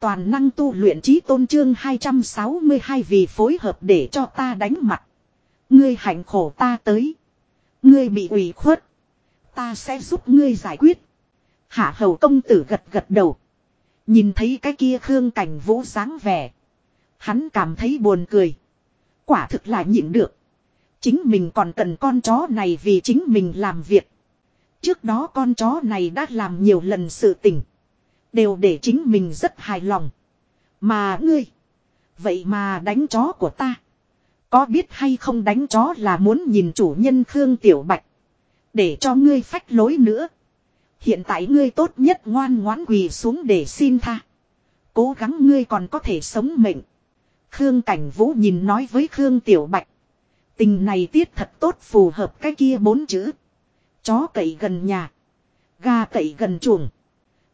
Toàn năng tu luyện trí tôn trương 262 vì phối hợp để cho ta đánh mặt. Ngươi hạnh khổ ta tới. Ngươi bị ủy khuất. Ta sẽ giúp ngươi giải quyết. Hạ hầu công tử gật gật đầu. Nhìn thấy cái kia khương cảnh vũ dáng vẻ. Hắn cảm thấy buồn cười. Quả thực là nhịn được. Chính mình còn cần con chó này vì chính mình làm việc. Trước đó con chó này đã làm nhiều lần sự tình. Đều để chính mình rất hài lòng. Mà ngươi. Vậy mà đánh chó của ta. Có biết hay không đánh chó là muốn nhìn chủ nhân Khương Tiểu Bạch. Để cho ngươi phách lối nữa. Hiện tại ngươi tốt nhất ngoan ngoãn quỳ xuống để xin tha. Cố gắng ngươi còn có thể sống mệnh. Khương Cảnh Vũ nhìn nói với Khương Tiểu Bạch. Tình này tiết thật tốt phù hợp cái kia bốn chữ. Chó cậy gần nhà. Gà cậy gần chuồng.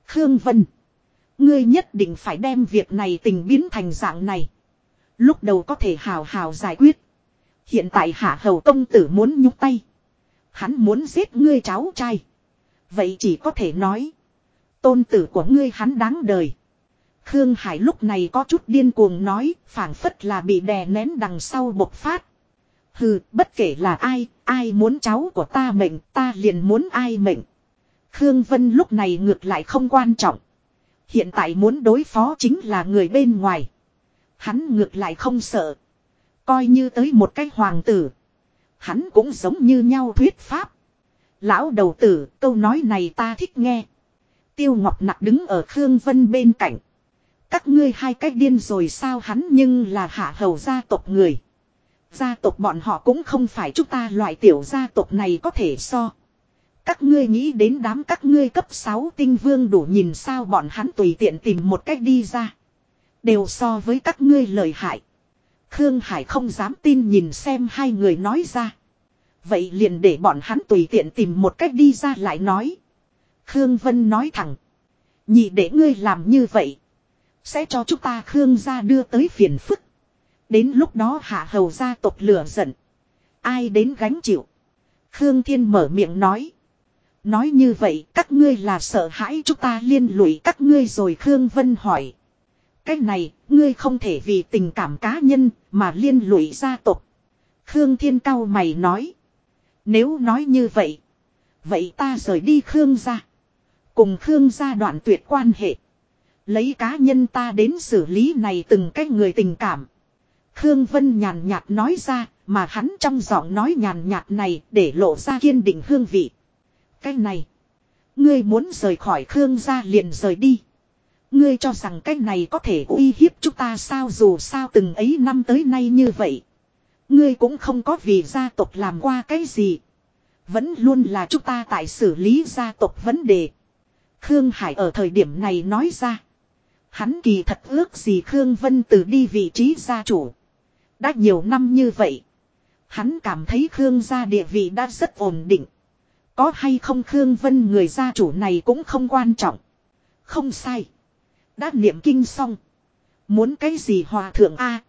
Khương Vân. Ngươi nhất định phải đem việc này tình biến thành dạng này. Lúc đầu có thể hào hào giải quyết. Hiện tại hạ hầu công tử muốn nhúc tay. Hắn muốn giết ngươi cháu trai. Vậy chỉ có thể nói. Tôn tử của ngươi hắn đáng đời. Khương Hải lúc này có chút điên cuồng nói, phảng phất là bị đè nén đằng sau bộc phát. Hừ, bất kể là ai, ai muốn cháu của ta mệnh, ta liền muốn ai mệnh. Khương Vân lúc này ngược lại không quan trọng. Hiện tại muốn đối phó chính là người bên ngoài. Hắn ngược lại không sợ. Coi như tới một cái hoàng tử. Hắn cũng giống như nhau thuyết pháp. Lão đầu tử, câu nói này ta thích nghe. Tiêu Ngọc Nặc đứng ở Khương Vân bên cạnh. Các ngươi hai cách điên rồi sao hắn nhưng là hạ hầu gia tộc người. Gia tộc bọn họ cũng không phải chúng ta loại tiểu gia tộc này có thể so. Các ngươi nghĩ đến đám các ngươi cấp 6 tinh vương đủ nhìn sao bọn hắn tùy tiện tìm một cách đi ra. Đều so với các ngươi lời hại. Khương Hải không dám tin nhìn xem hai người nói ra. Vậy liền để bọn hắn tùy tiện tìm một cách đi ra lại nói. Khương Vân nói thẳng. Nhị để ngươi làm như vậy. Sẽ cho chúng ta Khương gia đưa tới phiền phức. Đến lúc đó hạ hầu gia tộc lửa giận. Ai đến gánh chịu. Khương Thiên mở miệng nói. Nói như vậy các ngươi là sợ hãi chúng ta liên lụy các ngươi rồi Khương Vân hỏi. Cái này, ngươi không thể vì tình cảm cá nhân mà liên lụy gia tộc. Khương Thiên Cao mày nói. Nếu nói như vậy, vậy ta rời đi Khương gia. Cùng Khương gia đoạn tuyệt quan hệ. Lấy cá nhân ta đến xử lý này từng cách người tình cảm. Khương Vân nhàn nhạt nói ra, mà hắn trong giọng nói nhàn nhạt này để lộ ra kiên định hương vị. Cái này, ngươi muốn rời khỏi Khương gia liền rời đi. Ngươi cho rằng cái này có thể uy hiếp chúng ta sao dù sao từng ấy năm tới nay như vậy. Ngươi cũng không có vì gia tộc làm qua cái gì. Vẫn luôn là chúng ta tại xử lý gia tộc vấn đề. Khương Hải ở thời điểm này nói ra. Hắn kỳ thật ước gì Khương Vân từ đi vị trí gia chủ. Đã nhiều năm như vậy. Hắn cảm thấy Khương gia địa vị đã rất ổn định. Có hay không Khương Vân người gia chủ này cũng không quan trọng. Không sai. Đã niệm kinh xong. Muốn cái gì hòa thượng A.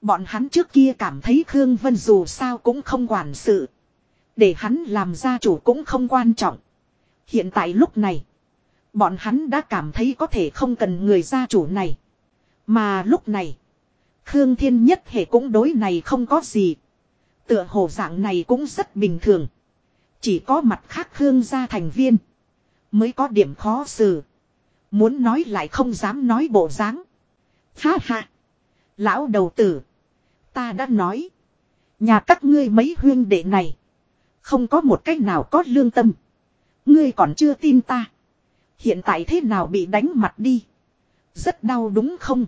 Bọn hắn trước kia cảm thấy Khương Vân dù sao cũng không quản sự. Để hắn làm gia chủ cũng không quan trọng. Hiện tại lúc này. Bọn hắn đã cảm thấy có thể không cần người gia chủ này. Mà lúc này. Khương Thiên Nhất hệ cũng đối này không có gì. Tựa hồ dạng này cũng rất bình thường. Chỉ có mặt khác Khương gia thành viên. Mới có điểm khó xử. Muốn nói lại không dám nói bộ dáng. Ha ha. Lão đầu tử. Ta đã nói. Nhà các ngươi mấy huyên đệ này. Không có một cách nào có lương tâm. Ngươi còn chưa tin ta. Hiện tại thế nào bị đánh mặt đi. Rất đau đúng không?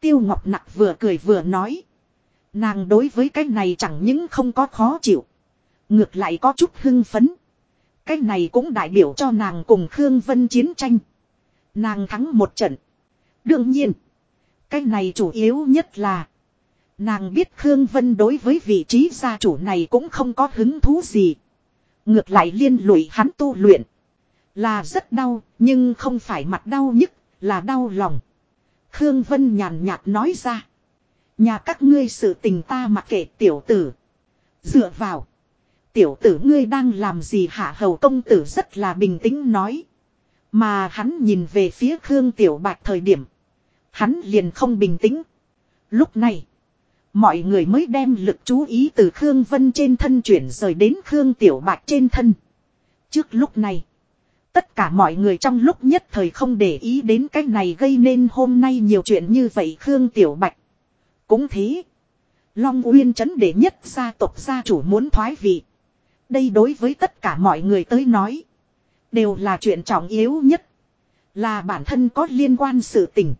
Tiêu Ngọc Nặc vừa cười vừa nói. Nàng đối với cái này chẳng những không có khó chịu. Ngược lại có chút hưng phấn. Cái này cũng đại biểu cho nàng cùng Khương Vân chiến tranh. Nàng thắng một trận. Đương nhiên. Cái này chủ yếu nhất là. Nàng biết Khương Vân đối với vị trí gia chủ này cũng không có hứng thú gì. Ngược lại liên lụy hắn tu luyện. Là rất đau, nhưng không phải mặt đau nhất, là đau lòng. Khương Vân nhàn nhạt nói ra. Nhà các ngươi sự tình ta mặc kệ tiểu tử. Dựa vào. Tiểu tử ngươi đang làm gì hạ hầu công tử rất là bình tĩnh nói. Mà hắn nhìn về phía Khương Tiểu Bạch thời điểm. Hắn liền không bình tĩnh. Lúc này. Mọi người mới đem lực chú ý từ Khương Vân trên thân chuyển rời đến Khương Tiểu Bạch trên thân. Trước lúc này. Tất cả mọi người trong lúc nhất thời không để ý đến cái này gây nên hôm nay nhiều chuyện như vậy Khương Tiểu Bạch. Cũng thế. Long Uyên chấn đệ nhất gia tộc gia chủ muốn thoái vị. Đây đối với tất cả mọi người tới nói. Đều là chuyện trọng yếu nhất. Là bản thân có liên quan sự tình.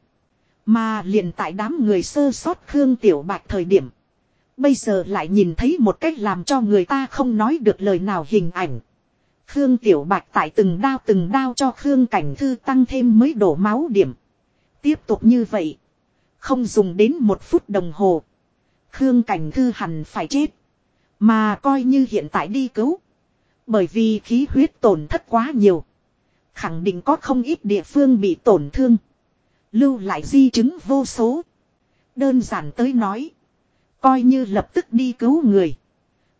Mà liền tại đám người sơ sót Khương Tiểu Bạch thời điểm. Bây giờ lại nhìn thấy một cách làm cho người ta không nói được lời nào hình ảnh. Khương Tiểu Bạch tại từng đao từng đao cho Khương Cảnh Thư tăng thêm mới đổ máu điểm. Tiếp tục như vậy. Không dùng đến một phút đồng hồ. Khương Cảnh Thư hẳn phải chết. Mà coi như hiện tại đi cứu. Bởi vì khí huyết tổn thất quá nhiều. Khẳng định có không ít địa phương bị tổn thương. Lưu lại di chứng vô số. Đơn giản tới nói. Coi như lập tức đi cứu người.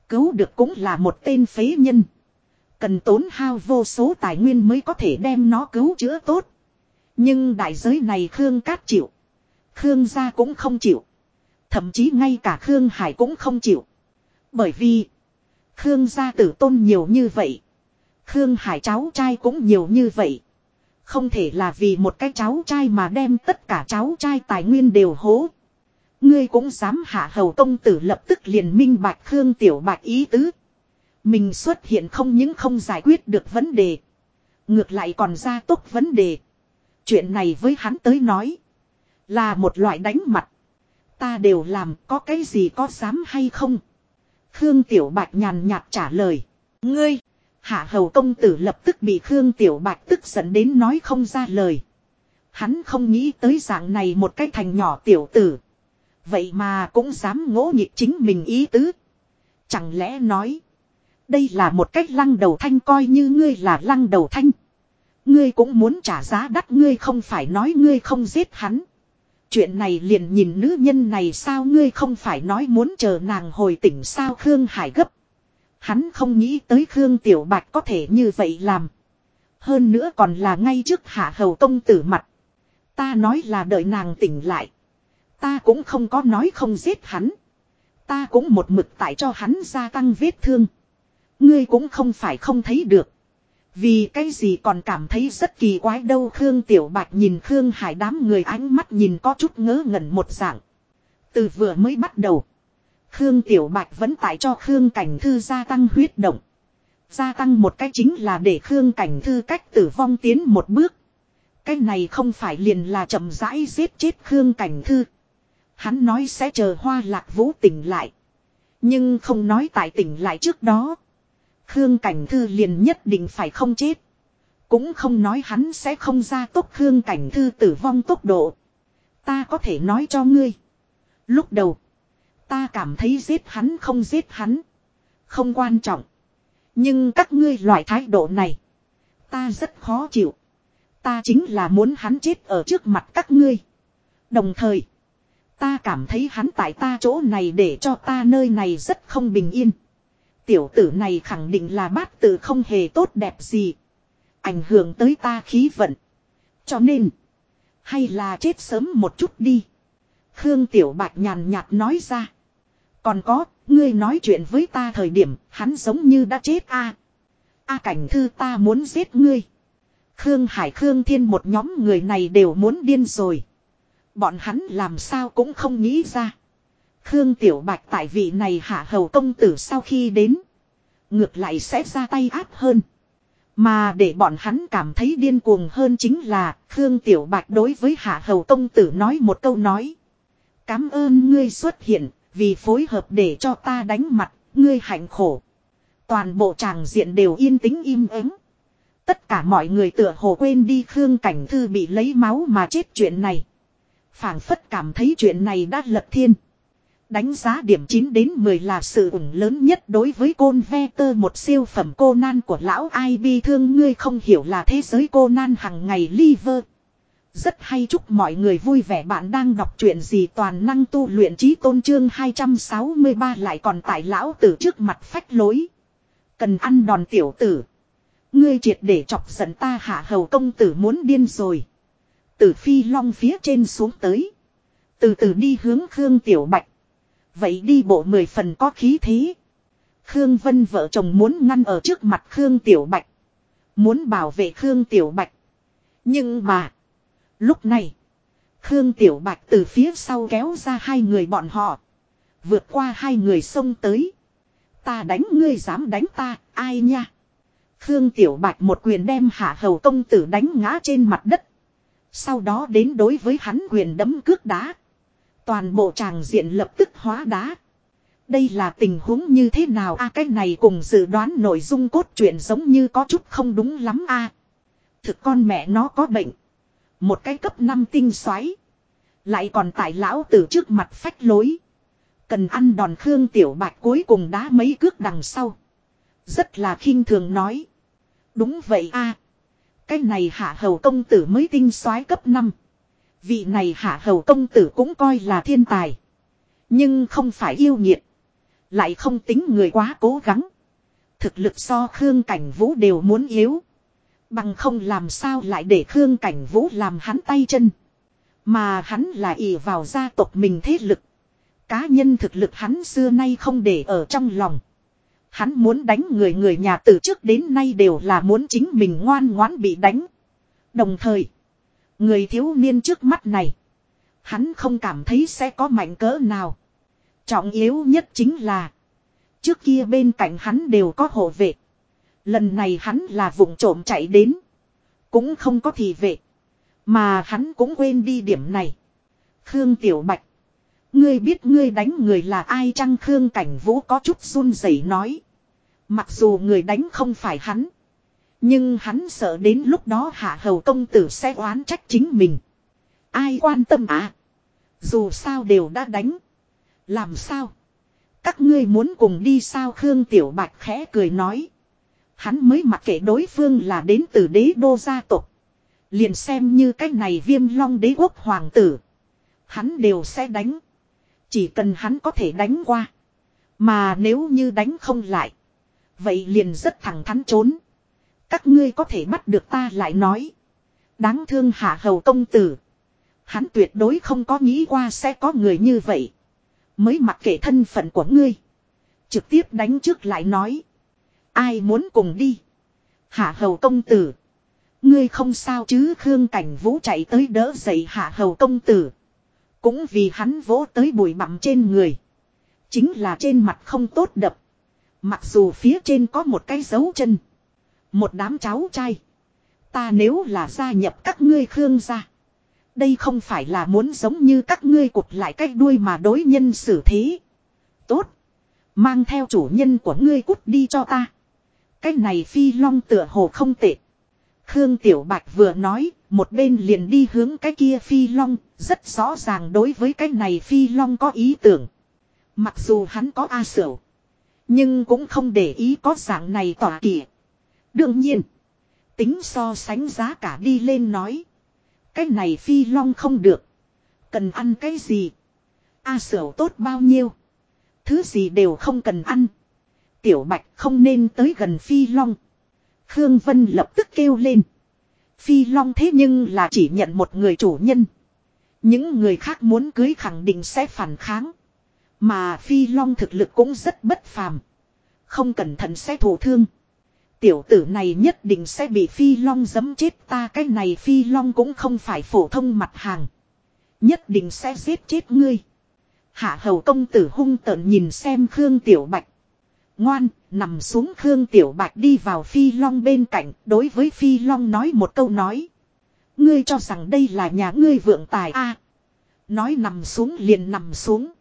Cứu được cũng là một tên phế nhân. Cần tốn hao vô số tài nguyên mới có thể đem nó cứu chữa tốt. Nhưng đại giới này Khương Cát chịu. Khương gia cũng không chịu. Thậm chí ngay cả Khương Hải cũng không chịu. Bởi vì. Khương gia tử tôn nhiều như vậy. Khương Hải cháu trai cũng nhiều như vậy. Không thể là vì một cái cháu trai mà đem tất cả cháu trai tài nguyên đều hố. Ngươi cũng dám hạ hầu công tử lập tức liền minh bạch Khương Tiểu Bạch ý tứ. Mình xuất hiện không những không giải quyết được vấn đề. Ngược lại còn ra tốc vấn đề. Chuyện này với hắn tới nói. Là một loại đánh mặt. Ta đều làm có cái gì có dám hay không. Khương Tiểu Bạch nhàn nhạt trả lời. Ngươi. Hạ hầu công tử lập tức bị Khương Tiểu Bạch tức giận đến nói không ra lời. Hắn không nghĩ tới dạng này một cái thành nhỏ tiểu tử. Vậy mà cũng dám ngỗ nghịch chính mình ý tứ. Chẳng lẽ nói. Đây là một cách lăng đầu thanh coi như ngươi là lăng đầu thanh. Ngươi cũng muốn trả giá đắt, ngươi không phải nói ngươi không giết hắn. Chuyện này liền nhìn nữ nhân này sao ngươi không phải nói muốn chờ nàng hồi tỉnh sao Khương Hải gấp. Hắn không nghĩ tới Khương Tiểu Bạch có thể như vậy làm. Hơn nữa còn là ngay trước hạ hầu công tử mặt. Ta nói là đợi nàng tỉnh lại. Ta cũng không có nói không giết hắn. Ta cũng một mực tại cho hắn gia tăng vết thương. Ngươi cũng không phải không thấy được. Vì cái gì còn cảm thấy rất kỳ quái đâu Khương Tiểu Bạch nhìn Khương Hải đám người ánh mắt nhìn có chút ngớ ngẩn một dạng. Từ vừa mới bắt đầu. Khương Tiểu Bạch vẫn tại cho Khương Cảnh Thư gia tăng huyết động. Gia tăng một cách chính là để Khương Cảnh Thư cách tử vong tiến một bước. Cái này không phải liền là chậm rãi giết chết Khương Cảnh Thư. Hắn nói sẽ chờ hoa lạc vũ tỉnh lại. Nhưng không nói tại tỉnh lại trước đó. Khương Cảnh Thư liền nhất định phải không chết. Cũng không nói hắn sẽ không ra tốc Khương Cảnh Thư tử vong tốc độ. Ta có thể nói cho ngươi. Lúc đầu. Ta cảm thấy giết hắn không giết hắn. Không quan trọng. Nhưng các ngươi loại thái độ này. Ta rất khó chịu. Ta chính là muốn hắn chết ở trước mặt các ngươi. Đồng thời. Ta cảm thấy hắn tại ta chỗ này để cho ta nơi này rất không bình yên. Tiểu tử này khẳng định là bát tự không hề tốt đẹp gì. Ảnh hưởng tới ta khí vận. Cho nên. Hay là chết sớm một chút đi. Khương Tiểu Bạch nhàn nhạt nói ra. Còn có, ngươi nói chuyện với ta thời điểm, hắn giống như đã chết a. A cảnh thư ta muốn giết ngươi. Khương Hải Khương Thiên một nhóm người này đều muốn điên rồi. Bọn hắn làm sao cũng không nghĩ ra. Khương Tiểu Bạch tại vị này hạ hầu công tử sau khi đến. Ngược lại sẽ ra tay áp hơn. Mà để bọn hắn cảm thấy điên cuồng hơn chính là Khương Tiểu Bạch đối với hạ hầu công tử nói một câu nói. Cám ơn ngươi xuất hiện, vì phối hợp để cho ta đánh mặt, ngươi hạnh khổ. Toàn bộ tràng diện đều yên tĩnh im ắng. Tất cả mọi người tựa hồ quên đi Khương Cảnh Thư bị lấy máu mà chết chuyện này. phảng phất cảm thấy chuyện này đã lật thiên. Đánh giá điểm 9 đến 10 là sự ủng lớn nhất đối với côn ve tơ, một siêu phẩm cô nan của lão ai bi thương ngươi không hiểu là thế giới cô nan hằng ngày liver. Rất hay, chúc mọi người vui vẻ bạn đang đọc truyện gì toàn năng tu luyện trí tôn trương 263 lại còn tại lão tử trước mặt phách lối. Cần ăn đòn tiểu tử. Ngươi triệt để chọc giận ta hạ hầu công tử muốn điên rồi. tử phi long phía trên xuống tới. Từ từ đi hướng Khương Tiểu Bạch. Vậy đi bộ mười phần có khí thế. Khương Vân vợ chồng muốn ngăn ở trước mặt Khương Tiểu Bạch. Muốn bảo vệ Khương Tiểu Bạch. Nhưng mà. Lúc này. Khương Tiểu Bạch từ phía sau kéo ra hai người bọn họ. Vượt qua hai người xông tới. Ta đánh ngươi dám đánh ta, ai nha. Khương Tiểu Bạch một quyền đem hạ hầu công tử đánh ngã trên mặt đất. Sau đó đến đối với hắn quyền đấm cước đá. Toàn bộ tràng diện lập tức hóa đá. Đây là tình huống như thế nào a, cái này cùng dự đoán nội dung cốt truyện giống như có chút không đúng lắm a Thực con mẹ nó có bệnh. Một cái cấp 5 tinh xoáy. Lại còn tại lão từ trước mặt phách lối. Cần ăn đòn Khương Tiểu Bạch cuối cùng đá mấy cước đằng sau. Rất là khinh thường nói. Đúng vậy a Cái này hạ hầu công tử mới tinh soái cấp 5. Vị này hạ hầu công tử cũng coi là thiên tài. Nhưng không phải yêu nghiệt. Lại không tính người quá cố gắng. Thực lực so Khương Cảnh Vũ đều muốn yếu. Bằng không làm sao lại để Khương Cảnh Vũ làm hắn tay chân. Mà hắn là ỷ vào gia tộc mình thế lực. Cá nhân thực lực hắn xưa nay không để ở trong lòng. Hắn muốn đánh người người nhà từ trước đến nay đều là muốn chính mình ngoan ngoãn bị đánh. Đồng thời, người thiếu niên trước mắt này, hắn không cảm thấy sẽ có mạnh cỡ nào. Trọng yếu nhất chính là, trước kia bên cạnh hắn đều có hộ vệ. Lần này hắn là vùng trộm chạy đến, cũng không có thị vệ. Mà hắn cũng quên đi điểm này. Khương Tiểu Bạch. Ngươi biết ngươi đánh người là ai chăng Khương Cảnh Vũ có chút run rẩy nói. Mặc dù người đánh không phải hắn. Nhưng hắn sợ đến lúc đó hạ hầu công tử sẽ oán trách chính mình. Ai quan tâm à? Dù sao đều đã đánh. Làm sao? Các ngươi muốn cùng đi sao Khương Tiểu Bạch khẽ cười nói. Hắn mới mặc kệ đối phương là đến từ đế đô gia tộc. Liền xem như cái này viêm long đế quốc hoàng tử. Hắn đều sẽ đánh. Chỉ cần hắn có thể đánh qua. Mà nếu như đánh không lại. Vậy liền rất thẳng thắn trốn. Các ngươi có thể bắt được ta lại nói. Đáng thương hạ hầu công tử. Hắn tuyệt đối không có nghĩ qua sẽ có người như vậy. Mới mặc kệ thân phận của ngươi. Trực tiếp đánh trước lại nói. Ai muốn cùng đi. Hạ hầu công tử. Ngươi không sao chứ Khương Cảnh Vũ chạy tới đỡ dậy hạ hầu công tử. Cũng vì hắn vỗ tới bụi bặm trên người. Chính là trên mặt không tốt đập. Mặc dù phía trên có một cái dấu chân. Một đám cháu trai. Ta nếu là gia nhập các ngươi Khương gia. Đây không phải là muốn giống như các ngươi cụt lại cái đuôi mà đối nhân xử thế. Tốt. Mang theo chủ nhân của ngươi cút đi cho ta. Cái này phi long tựa hồ không tệ. Khương Tiểu Bạch vừa nói, một bên liền đi hướng cái kia phi long, rất rõ ràng đối với cái này phi long có ý tưởng. Mặc dù hắn có A Sửu, nhưng cũng không để ý có dạng này tỏa kỷ. Đương nhiên, tính so sánh giá cả đi lên nói. Cái này phi long không được. Cần ăn cái gì? A Sửu tốt bao nhiêu? Thứ gì đều không cần ăn. Tiểu Bạch không nên tới gần phi long. Khương Vân lập tức kêu lên. Phi Long thế nhưng là chỉ nhận một người chủ nhân. Những người khác muốn cưới khẳng định sẽ phản kháng. Mà Phi Long thực lực cũng rất bất phàm. Không cẩn thận sẽ thổ thương. Tiểu tử này nhất định sẽ bị Phi Long giấm chết ta cái này Phi Long cũng không phải phổ thông mặt hàng. Nhất định sẽ giết chết ngươi. Hạ hầu công tử hung tợn nhìn xem Khương Tiểu Bạch. Ngoan, nằm xuống Khương Tiểu Bạch đi vào Phi Long bên cạnh, đối với Phi Long nói một câu nói. Ngươi cho rằng đây là nhà ngươi vượng tài a Nói nằm xuống liền nằm xuống.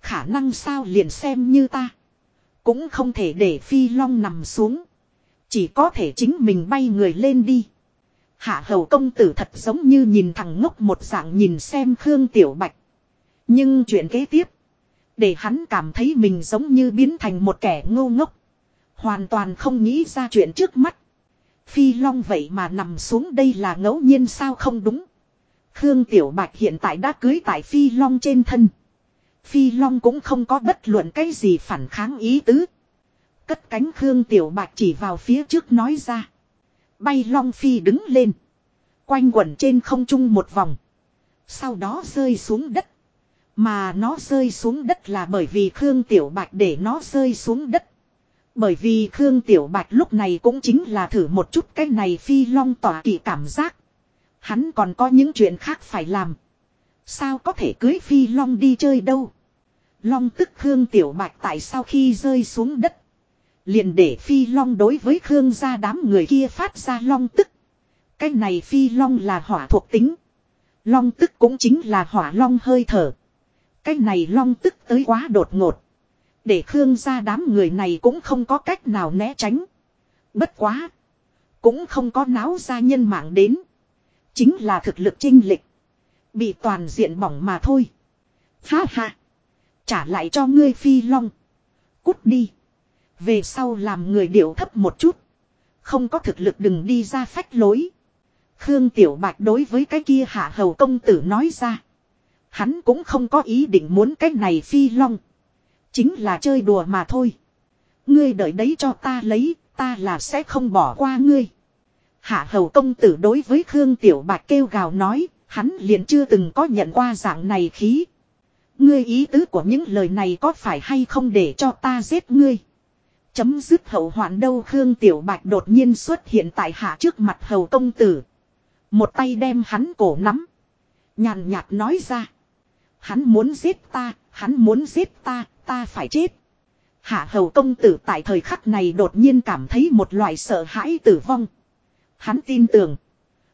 Khả năng sao liền xem như ta. Cũng không thể để Phi Long nằm xuống. Chỉ có thể chính mình bay người lên đi. Hạ hầu công tử thật giống như nhìn thằng ngốc một dạng nhìn xem Khương Tiểu Bạch. Nhưng chuyện kế tiếp. Để hắn cảm thấy mình giống như biến thành một kẻ ngô ngốc. Hoàn toàn không nghĩ ra chuyện trước mắt. Phi Long vậy mà nằm xuống đây là ngẫu nhiên sao không đúng. Khương Tiểu Bạch hiện tại đã cưới tại Phi Long trên thân. Phi Long cũng không có bất luận cái gì phản kháng ý tứ. Cất cánh Khương Tiểu Bạch chỉ vào phía trước nói ra. Bay Long Phi đứng lên. Quanh quẩn trên không trung một vòng. Sau đó rơi xuống đất. Mà nó rơi xuống đất là bởi vì Khương Tiểu Bạch để nó rơi xuống đất. Bởi vì Khương Tiểu Bạch lúc này cũng chính là thử một chút cái này phi long tỏa kỳ cảm giác. Hắn còn có những chuyện khác phải làm. Sao có thể cưới phi long đi chơi đâu. Long tức Khương Tiểu Bạch tại sao khi rơi xuống đất. Liền để phi long đối với Khương gia đám người kia phát ra long tức. Cái này phi long là hỏa thuộc tính. Long tức cũng chính là hỏa long hơi thở. Cái này long tức tới quá đột ngột. Để Khương gia đám người này cũng không có cách nào né tránh. Bất quá. Cũng không có náo ra nhân mạng đến. Chính là thực lực chinh lịch. Bị toàn diện bỏng mà thôi. Ha ha. Trả lại cho ngươi phi long. Cút đi. Về sau làm người điệu thấp một chút. Không có thực lực đừng đi ra phách lối. Khương Tiểu Bạch đối với cái kia hạ hầu công tử nói ra. Hắn cũng không có ý định muốn cái này phi long. Chính là chơi đùa mà thôi. Ngươi đợi đấy cho ta lấy, ta là sẽ không bỏ qua ngươi. Hạ hầu công tử đối với Khương Tiểu Bạch kêu gào nói, hắn liền chưa từng có nhận qua dạng này khí. Ngươi ý tứ của những lời này có phải hay không để cho ta giết ngươi? Chấm dứt hậu hoạn đâu Khương Tiểu Bạch đột nhiên xuất hiện tại hạ trước mặt hầu công tử. Một tay đem hắn cổ nắm. Nhàn nhạt nói ra. Hắn muốn giết ta, hắn muốn giết ta, ta phải chết. Hạ hầu công tử tại thời khắc này đột nhiên cảm thấy một loại sợ hãi tử vong. Hắn tin tưởng.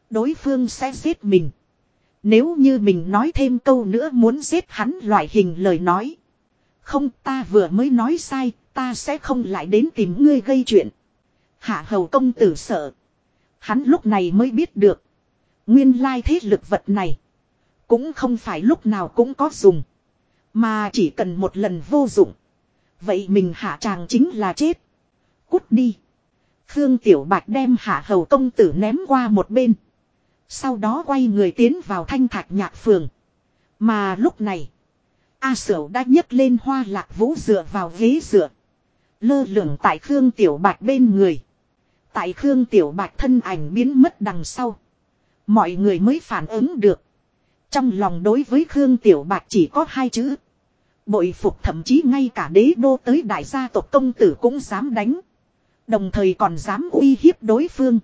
Đối phương sẽ giết mình. Nếu như mình nói thêm câu nữa muốn giết hắn loại hình lời nói. Không ta vừa mới nói sai, ta sẽ không lại đến tìm ngươi gây chuyện. Hạ hầu công tử sợ. Hắn lúc này mới biết được. Nguyên lai thế lực vật này. Cũng không phải lúc nào cũng có dùng. Mà chỉ cần một lần vô dụng. Vậy mình hạ chàng chính là chết. Cút đi. Khương Tiểu Bạch đem hạ hầu công tử ném qua một bên. Sau đó quay người tiến vào thanh thạch nhạc phường. Mà lúc này. A Sở đã nhấc lên hoa lạc vũ dựa vào ghế dựa. Lơ lửng tại Khương Tiểu Bạch bên người. Tại Khương Tiểu Bạch thân ảnh biến mất đằng sau. Mọi người mới phản ứng được. Trong lòng đối với Khương Tiểu Bạch chỉ có hai chữ. Bội phục thậm chí ngay cả đế đô tới đại gia tộc công tử cũng dám đánh. Đồng thời còn dám uy hiếp đối phương.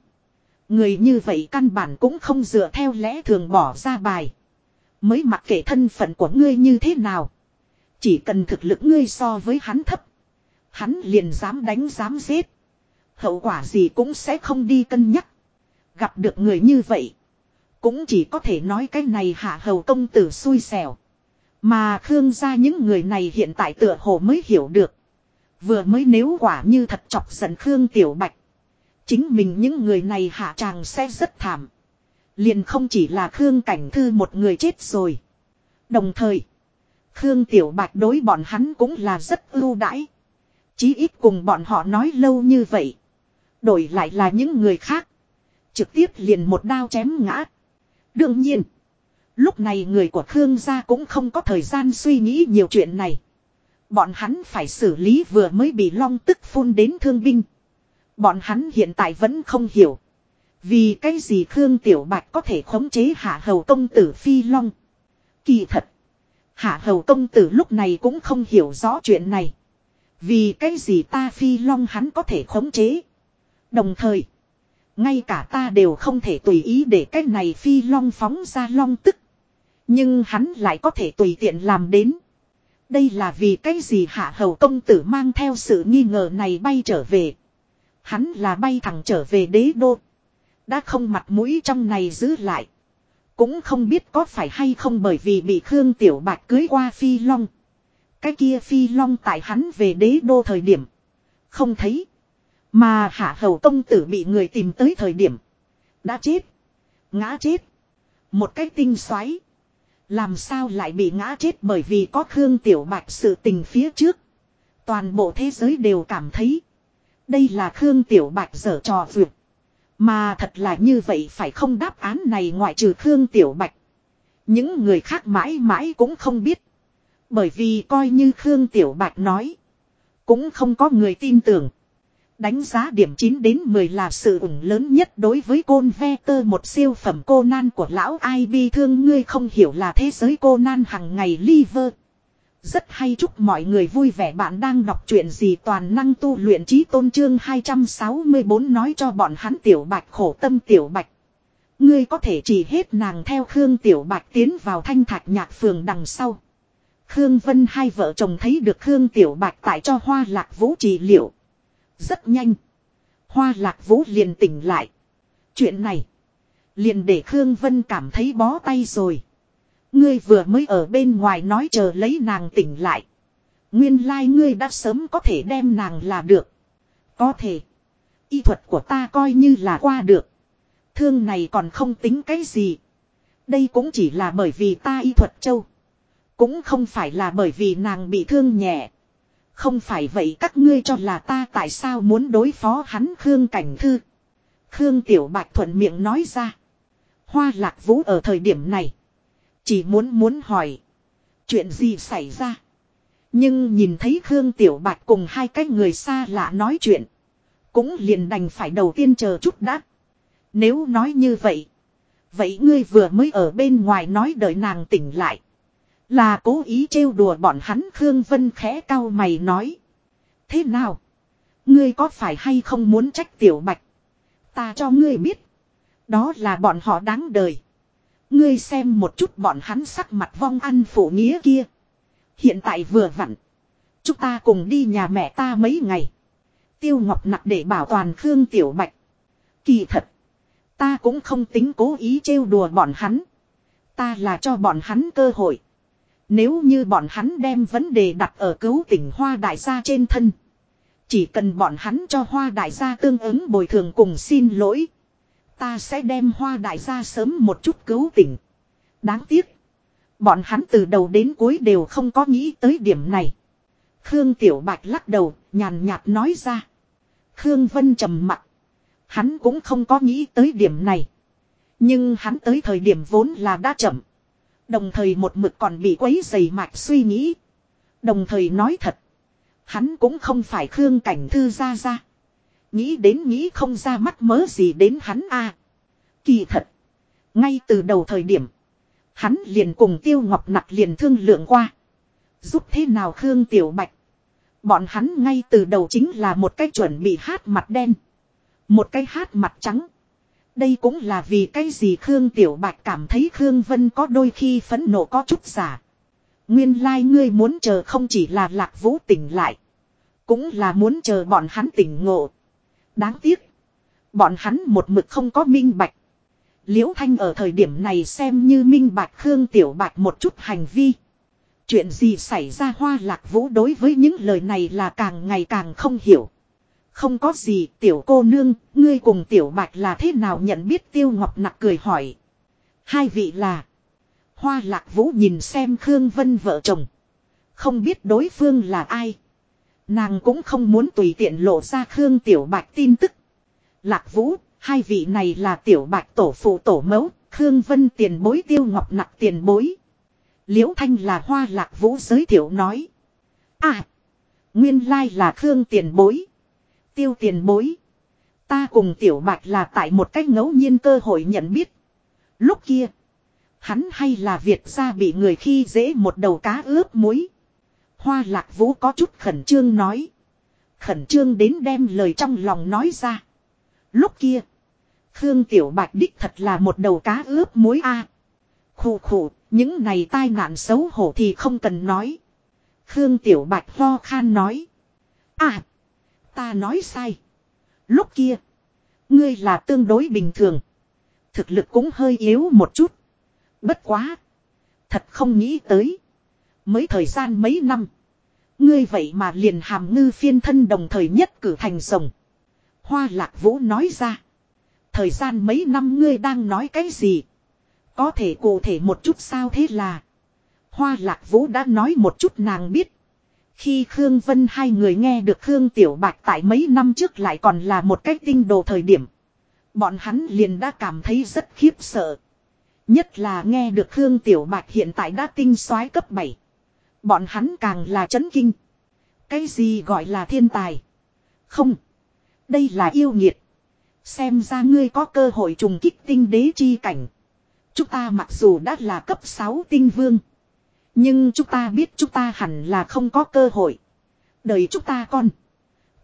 Người như vậy căn bản cũng không dựa theo lẽ thường bỏ ra bài. Mới mặc kệ thân phận của ngươi như thế nào. Chỉ cần thực lực ngươi so với hắn thấp. Hắn liền dám đánh dám giết. Hậu quả gì cũng sẽ không đi cân nhắc. Gặp được người như vậy. Cũng chỉ có thể nói cái này hạ hầu công tử xui xẻo. Mà Khương gia những người này hiện tại tựa hồ mới hiểu được. Vừa mới nếu quả như thật chọc giận Khương Tiểu Bạch. Chính mình những người này hạ tràng sẽ rất thảm. Liền không chỉ là Khương Cảnh Thư một người chết rồi. Đồng thời, Khương Tiểu Bạch đối bọn hắn cũng là rất ưu đãi. Chí ít cùng bọn họ nói lâu như vậy. Đổi lại là những người khác. Trực tiếp liền một đao chém ngã. Đương nhiên. Lúc này người của Khương gia cũng không có thời gian suy nghĩ nhiều chuyện này. Bọn hắn phải xử lý vừa mới bị long tức phun đến thương binh. Bọn hắn hiện tại vẫn không hiểu. Vì cái gì Khương Tiểu Bạch có thể khống chế hạ hầu công tử Phi Long. Kỳ thật. Hạ hầu công tử lúc này cũng không hiểu rõ chuyện này. Vì cái gì ta Phi Long hắn có thể khống chế. Đồng thời. Ngay cả ta đều không thể tùy ý để cái này Phi Long phóng ra long tức. Nhưng hắn lại có thể tùy tiện làm đến. Đây là vì cái gì hạ hầu công tử mang theo sự nghi ngờ này bay trở về. Hắn là bay thẳng trở về đế đô. Đã không mặt mũi trong này giữ lại. Cũng không biết có phải hay không bởi vì bị Khương Tiểu Bạch cưới qua Phi Long. Cái kia Phi Long tại hắn về đế đô thời điểm. Không thấy. Mà hạ hầu công tử bị người tìm tới thời điểm. Đã chết. Ngã chết. Một cái tinh xoáy. Làm sao lại bị ngã chết bởi vì có Khương Tiểu Bạch sự tình phía trước. Toàn bộ thế giới đều cảm thấy. Đây là Khương Tiểu Bạch dở trò vượt. Mà thật là như vậy phải không đáp án này ngoại trừ Khương Tiểu Bạch. Những người khác mãi mãi cũng không biết. Bởi vì coi như Khương Tiểu Bạch nói. Cũng không có người tin tưởng. Đánh giá điểm 9 đến 10 là sự ủng lớn nhất đối với côn ve tơ, một siêu phẩm cô nan của lão ai bi thương ngươi không hiểu là thế giới cô nan hằng ngày liver. Rất hay, chúc mọi người vui vẻ bạn đang đọc chuyện gì toàn năng tu luyện trí tôn trương 264 nói cho bọn hắn tiểu bạch khổ tâm, tiểu bạch. Ngươi có thể chỉ hết nàng theo Khương Tiểu Bạch tiến vào thanh thạch nhạc phường đằng sau. Khương Vân hai vợ chồng thấy được Khương Tiểu Bạch tại cho hoa lạc vũ trị liệu. Rất nhanh. Hoa lạc vũ liền tỉnh lại. Chuyện này. Liền để Khương Vân cảm thấy bó tay rồi. Ngươi vừa mới ở bên ngoài nói chờ lấy nàng tỉnh lại. Nguyên lai like ngươi đã sớm có thể đem nàng là được. Có thể. Y thuật của ta coi như là qua được. Thương này còn không tính cái gì. Đây cũng chỉ là bởi vì ta y thuật châu. Cũng không phải là bởi vì nàng bị thương nhẹ. Không phải vậy các ngươi cho là ta tại sao muốn đối phó hắn Khương Cảnh Thư. Khương Tiểu Bạch thuận miệng nói ra. Hoa Lạc Vũ ở thời điểm này. Chỉ muốn muốn hỏi. Chuyện gì xảy ra. Nhưng nhìn thấy Khương Tiểu Bạch cùng hai cái người xa lạ nói chuyện. Cũng liền đành phải đầu tiên chờ chút đã. Nếu nói như vậy. Vậy ngươi vừa mới ở bên ngoài nói đợi nàng tỉnh lại. Là cố ý trêu đùa bọn hắn Khương Vân khẽ cao mày nói. Thế nào? Ngươi có phải hay không muốn trách tiểu bạch? Ta cho ngươi biết. Đó là bọn họ đáng đời. Ngươi xem một chút bọn hắn sắc mặt vong ăn phụ nghĩa kia. Hiện tại vừa vặn. Chúng ta cùng đi nhà mẹ ta mấy ngày. Tiêu Ngọc nặng để bảo toàn Khương Tiểu Bạch. Kỳ thật. Ta cũng không tính cố ý trêu đùa bọn hắn. Ta là cho bọn hắn cơ hội. Nếu như bọn hắn đem vấn đề đặt ở cứu tỉnh Hoa Đại gia trên thân. Chỉ cần bọn hắn cho Hoa Đại gia tương ứng bồi thường cùng xin lỗi. Ta sẽ đem Hoa Đại gia sớm một chút cứu tỉnh. Đáng tiếc. Bọn hắn từ đầu đến cuối đều không có nghĩ tới điểm này. Khương Tiểu Bạch lắc đầu, nhàn nhạt nói ra. Khương Vân trầm mặt. Hắn cũng không có nghĩ tới điểm này. Nhưng hắn tới thời điểm vốn là đã chậm. Đồng thời một mực còn bị quấy dày mạch suy nghĩ. Đồng thời nói thật. Hắn cũng không phải Khương Cảnh Thư ra ra. Nghĩ đến nghĩ không ra mắt mớ gì đến hắn a Kỳ thật. Ngay từ đầu thời điểm. Hắn liền cùng Tiêu Ngọc Nặc liền thương lượng qua. Giúp thế nào Khương Tiểu Bạch. Bọn hắn ngay từ đầu chính là một cái chuẩn bị hát mặt đen. Một cái hát mặt trắng. Đây cũng là vì cái gì Khương Tiểu Bạch cảm thấy Khương Vân có đôi khi phẫn nộ có chút giả. Nguyên lai like ngươi muốn chờ không chỉ là lạc vũ tỉnh lại. Cũng là muốn chờ bọn hắn tỉnh ngộ. Đáng tiếc. Bọn hắn một mực không có minh bạch. Liễu Thanh ở thời điểm này xem như minh bạch Khương Tiểu Bạch một chút hành vi. Chuyện gì xảy ra hoa lạc vũ đối với những lời này là càng ngày càng không hiểu. Không có gì tiểu cô nương, ngươi cùng tiểu bạch là thế nào nhận biết tiêu ngọc nặc cười hỏi. Hai vị là. Hoa lạc vũ nhìn xem Khương Vân vợ chồng. Không biết đối phương là ai. Nàng cũng không muốn tùy tiện lộ ra Khương Tiểu Bạch tin tức. Lạc Vũ, hai vị này là Tiểu Bạch tổ phụ tổ mẫu, Khương Vân tiền bối tiêu ngọc nặc tiền bối. Liễu Thanh là hoa Lạc Vũ giới thiệu nói. À, nguyên lai là Khương tiền bối. Tiêu tiền bối. Ta cùng tiểu bạch là tại một cách ngẫu nhiên cơ hội nhận biết. Lúc kia. Hắn hay là Việt gia bị người khi dễ một đầu cá ướp muối. Hoa lạc vũ có chút khẩn trương nói. Khẩn trương đến đem lời trong lòng nói ra. Lúc kia. Khương Tiểu Bạch đích thật là một đầu cá ướp muối a. À. Khủ khủ, những này tai nạn xấu hổ thì không cần nói. Khương Tiểu Bạch ho khan nói. À, Ta nói sai. Lúc kia. Ngươi là tương đối bình thường. Thực lực cũng hơi yếu một chút. Bất quá. Thật không nghĩ tới. Mới thời gian mấy năm. Ngươi vậy mà liền hàm ngư phiên thân đồng thời nhất cử thành rồng. Hoa lạc vũ nói ra. Thời gian mấy năm ngươi đang nói cái gì? Có thể cụ thể một chút sao thế là. Hoa lạc vũ đã nói một chút nàng biết. Khi Khương Vân hai người nghe được Khương Tiểu Bạch tại mấy năm trước lại còn là một cách tinh đồ thời điểm. Bọn hắn liền đã cảm thấy rất khiếp sợ. Nhất là nghe được Khương Tiểu Bạch hiện tại đã tinh soái cấp 7. Bọn hắn càng là chấn kinh. Cái gì gọi là thiên tài? Không. Đây là yêu nghiệt. Xem ra ngươi có cơ hội trùng kích tinh đế chi cảnh. Chúng ta mặc dù đã là cấp 6 tinh vương. Nhưng chúng ta biết chúng ta hẳn là không có cơ hội. Đời chúng ta con.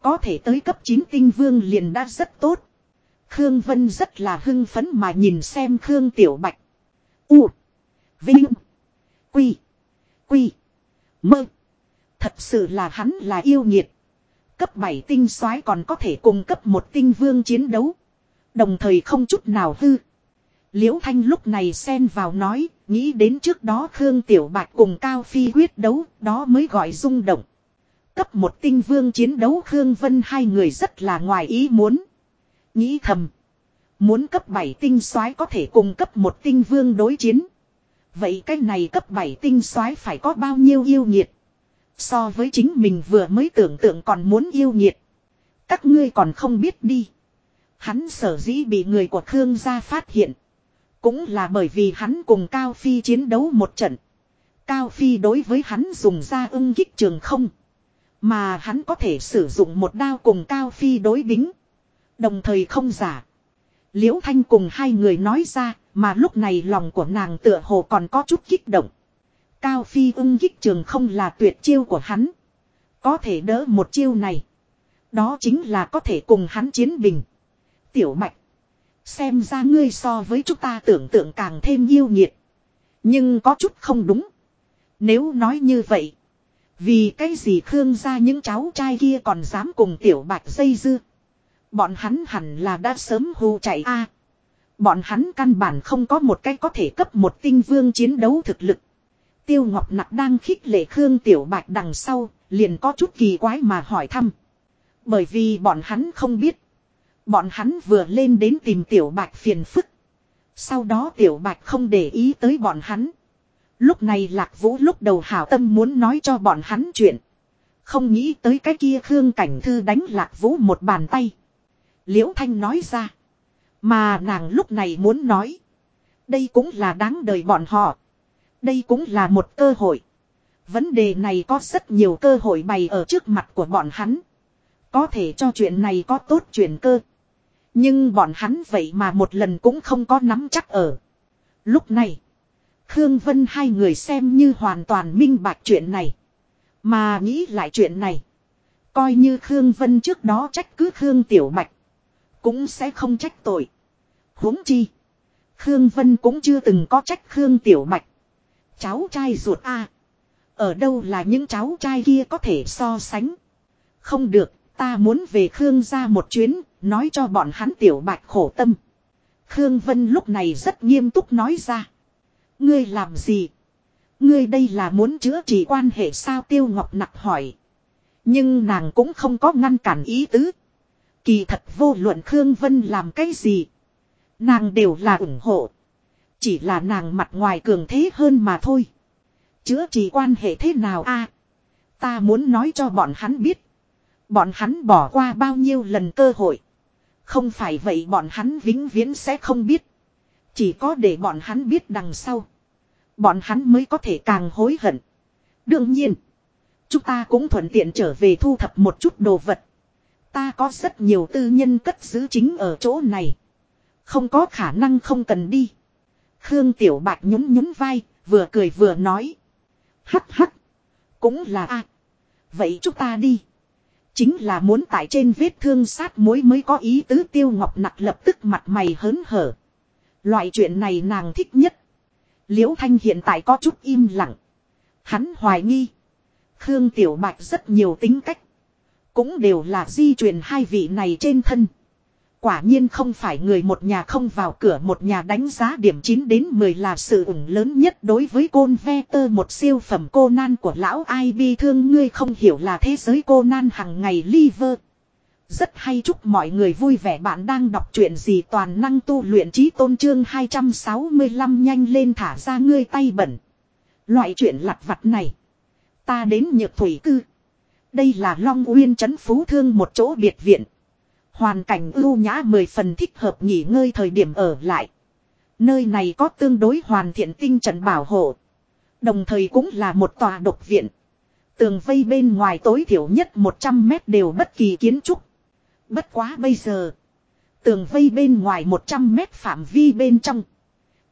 Có thể tới cấp 9 tinh vương liền đã rất tốt. Khương Vân rất là hưng phấn mà nhìn xem Khương Tiểu Bạch. U. Vinh. Quy. Quy. Mơ. Thật sự là hắn là yêu nghiệt. Cấp 7 tinh soái còn có thể cùng cấp một tinh vương chiến đấu. Đồng thời không chút nào hư. Liễu Thanh lúc này xen vào nói, nghĩ đến trước đó Khương Tiểu Bạch cùng Cao Phi quyết đấu, đó mới gọi rung động. Cấp một tinh vương chiến đấu Khương Vân hai người rất là ngoài ý muốn. Nghĩ thầm. Muốn cấp 7 tinh soái có thể cùng cấp một tinh vương đối chiến. Vậy cái này cấp 7 tinh soái phải có bao nhiêu yêu nhiệt. So với chính mình vừa mới tưởng tượng còn muốn yêu nhiệt. Các ngươi còn không biết đi. Hắn sở dĩ bị người của Khương gia phát hiện. Cũng là bởi vì hắn cùng Cao Phi chiến đấu một trận. Cao Phi đối với hắn dùng ra ưng kích trường không. Mà hắn có thể sử dụng một đao cùng Cao Phi đối bính. Đồng thời không giả. Liễu Thanh cùng hai người nói ra, mà lúc này lòng của nàng tựa hồ còn có chút kích động. Cao Phi ưng kích trường không là tuyệt chiêu của hắn. Có thể đỡ một chiêu này. Đó chính là có thể cùng hắn chiến bình. Tiểu Mạch. Xem ra ngươi so với chúng ta tưởng tượng càng thêm yêu nhiệt. Nhưng có chút không đúng. Nếu nói như vậy. Vì cái gì Khương gia những cháu trai kia còn dám cùng Tiểu Bạch dây dưa. Bọn hắn hẳn là đã sớm hù chạy a. bọn hắn căn bản không có một cái có thể cấp một tinh vương chiến đấu thực lực. Tiêu Ngọc Nặc đang khích lệ Khương Tiểu Bạch đằng sau, liền có chút kỳ quái mà hỏi thăm. Bởi vì bọn hắn không biết. Bọn hắn vừa lên đến tìm Tiểu Bạch phiền phức. Sau đó Tiểu Bạch không để ý tới bọn hắn. Lúc này Lạc Vũ lúc đầu hảo tâm muốn nói cho bọn hắn chuyện. Không nghĩ tới cái kia Khương Cảnh Thư đánh Lạc Vũ một bàn tay. Liễu Thanh nói ra. Mà nàng lúc này muốn nói. Đây cũng là đáng đời bọn họ. Đây cũng là một cơ hội. Vấn đề này có rất nhiều cơ hội bày ở trước mặt của bọn hắn. Có thể cho chuyện này có tốt chuyện cơ. Nhưng bọn hắn vậy mà một lần cũng không có nắm chắc ở. Lúc này. Khương Vân hai người xem như hoàn toàn minh bạch chuyện này. Mà nghĩ lại chuyện này. Coi như Khương Vân trước đó trách cứ Khương Tiểu Bạch. Cũng sẽ không trách tội. huống chi. Khương Vân cũng chưa từng có trách Khương Tiểu Bạch. Cháu trai ruột a Ở đâu là những cháu trai kia có thể so sánh. Không được, ta muốn về Khương ra một chuyến, nói cho bọn hắn Tiểu Bạch khổ tâm. Khương Vân lúc này rất nghiêm túc nói ra. Ngươi làm gì? Ngươi đây là muốn chữa trị quan hệ sao Tiêu Ngọc Nặc hỏi. Nhưng nàng cũng không có ngăn cản ý tứ. Kỳ thật vô luận Khương Vân làm cái gì. Nàng đều là ủng hộ. Chỉ là nàng mặt ngoài cường thế hơn mà thôi. Chữa trị quan hệ thế nào a? ta muốn nói cho bọn hắn biết. Bọn hắn bỏ qua bao nhiêu lần cơ hội. Không phải vậy bọn hắn vĩnh viễn sẽ không biết. Chỉ có để bọn hắn biết đằng sau. Bọn hắn mới có thể càng hối hận. Đương nhiên. Chúng ta cũng thuận tiện trở về thu thập một chút đồ vật. Ta có rất nhiều tư nhân cất giữ chính ở chỗ này. Không có khả năng không cần đi. Khương Tiểu Bạch nhún nhún vai, vừa cười vừa nói. Hắc hắc. Cũng là a. vậy chúng ta đi. Chính là muốn tại trên vết thương sát mối mới có ý tứ tiêu ngọc nặc lập tức mặt mày hớn hở. Loại chuyện này nàng thích nhất. Liễu Thanh hiện tại có chút im lặng. Hắn hoài nghi. Khương Tiểu Bạch rất nhiều tính cách. Cũng đều là di truyền hai vị này trên thân. Quả nhiên không phải người một nhà không vào cửa một nhà đánh giá điểm 9 đến 10 là sự ủng lớn nhất đối với côn ve tơ, một siêu phẩm cô nan của lão ai bi thương ngươi không hiểu là thế giới cô nan hằng ngày liver. Rất hay, chúc mọi người vui vẻ bạn đang đọc chuyện gì toàn năng tu luyện trí tôn trương 265 nhanh lên thả ra ngươi tay bẩn. Loại chuyện lặt vặt này. Ta đến nhược thủy cư. Đây là Long Uyên trấn phú thương một chỗ biệt viện. Hoàn cảnh ưu nhã mười phần thích hợp nghỉ ngơi thời điểm ở lại. Nơi này có tương đối hoàn thiện tinh trận bảo hộ. Đồng thời cũng là một tòa độc viện. Tường vây bên ngoài tối thiểu nhất 100 mét đều bất kỳ kiến trúc. Bất quá bây giờ. Tường vây bên ngoài 100 mét phạm vi bên trong.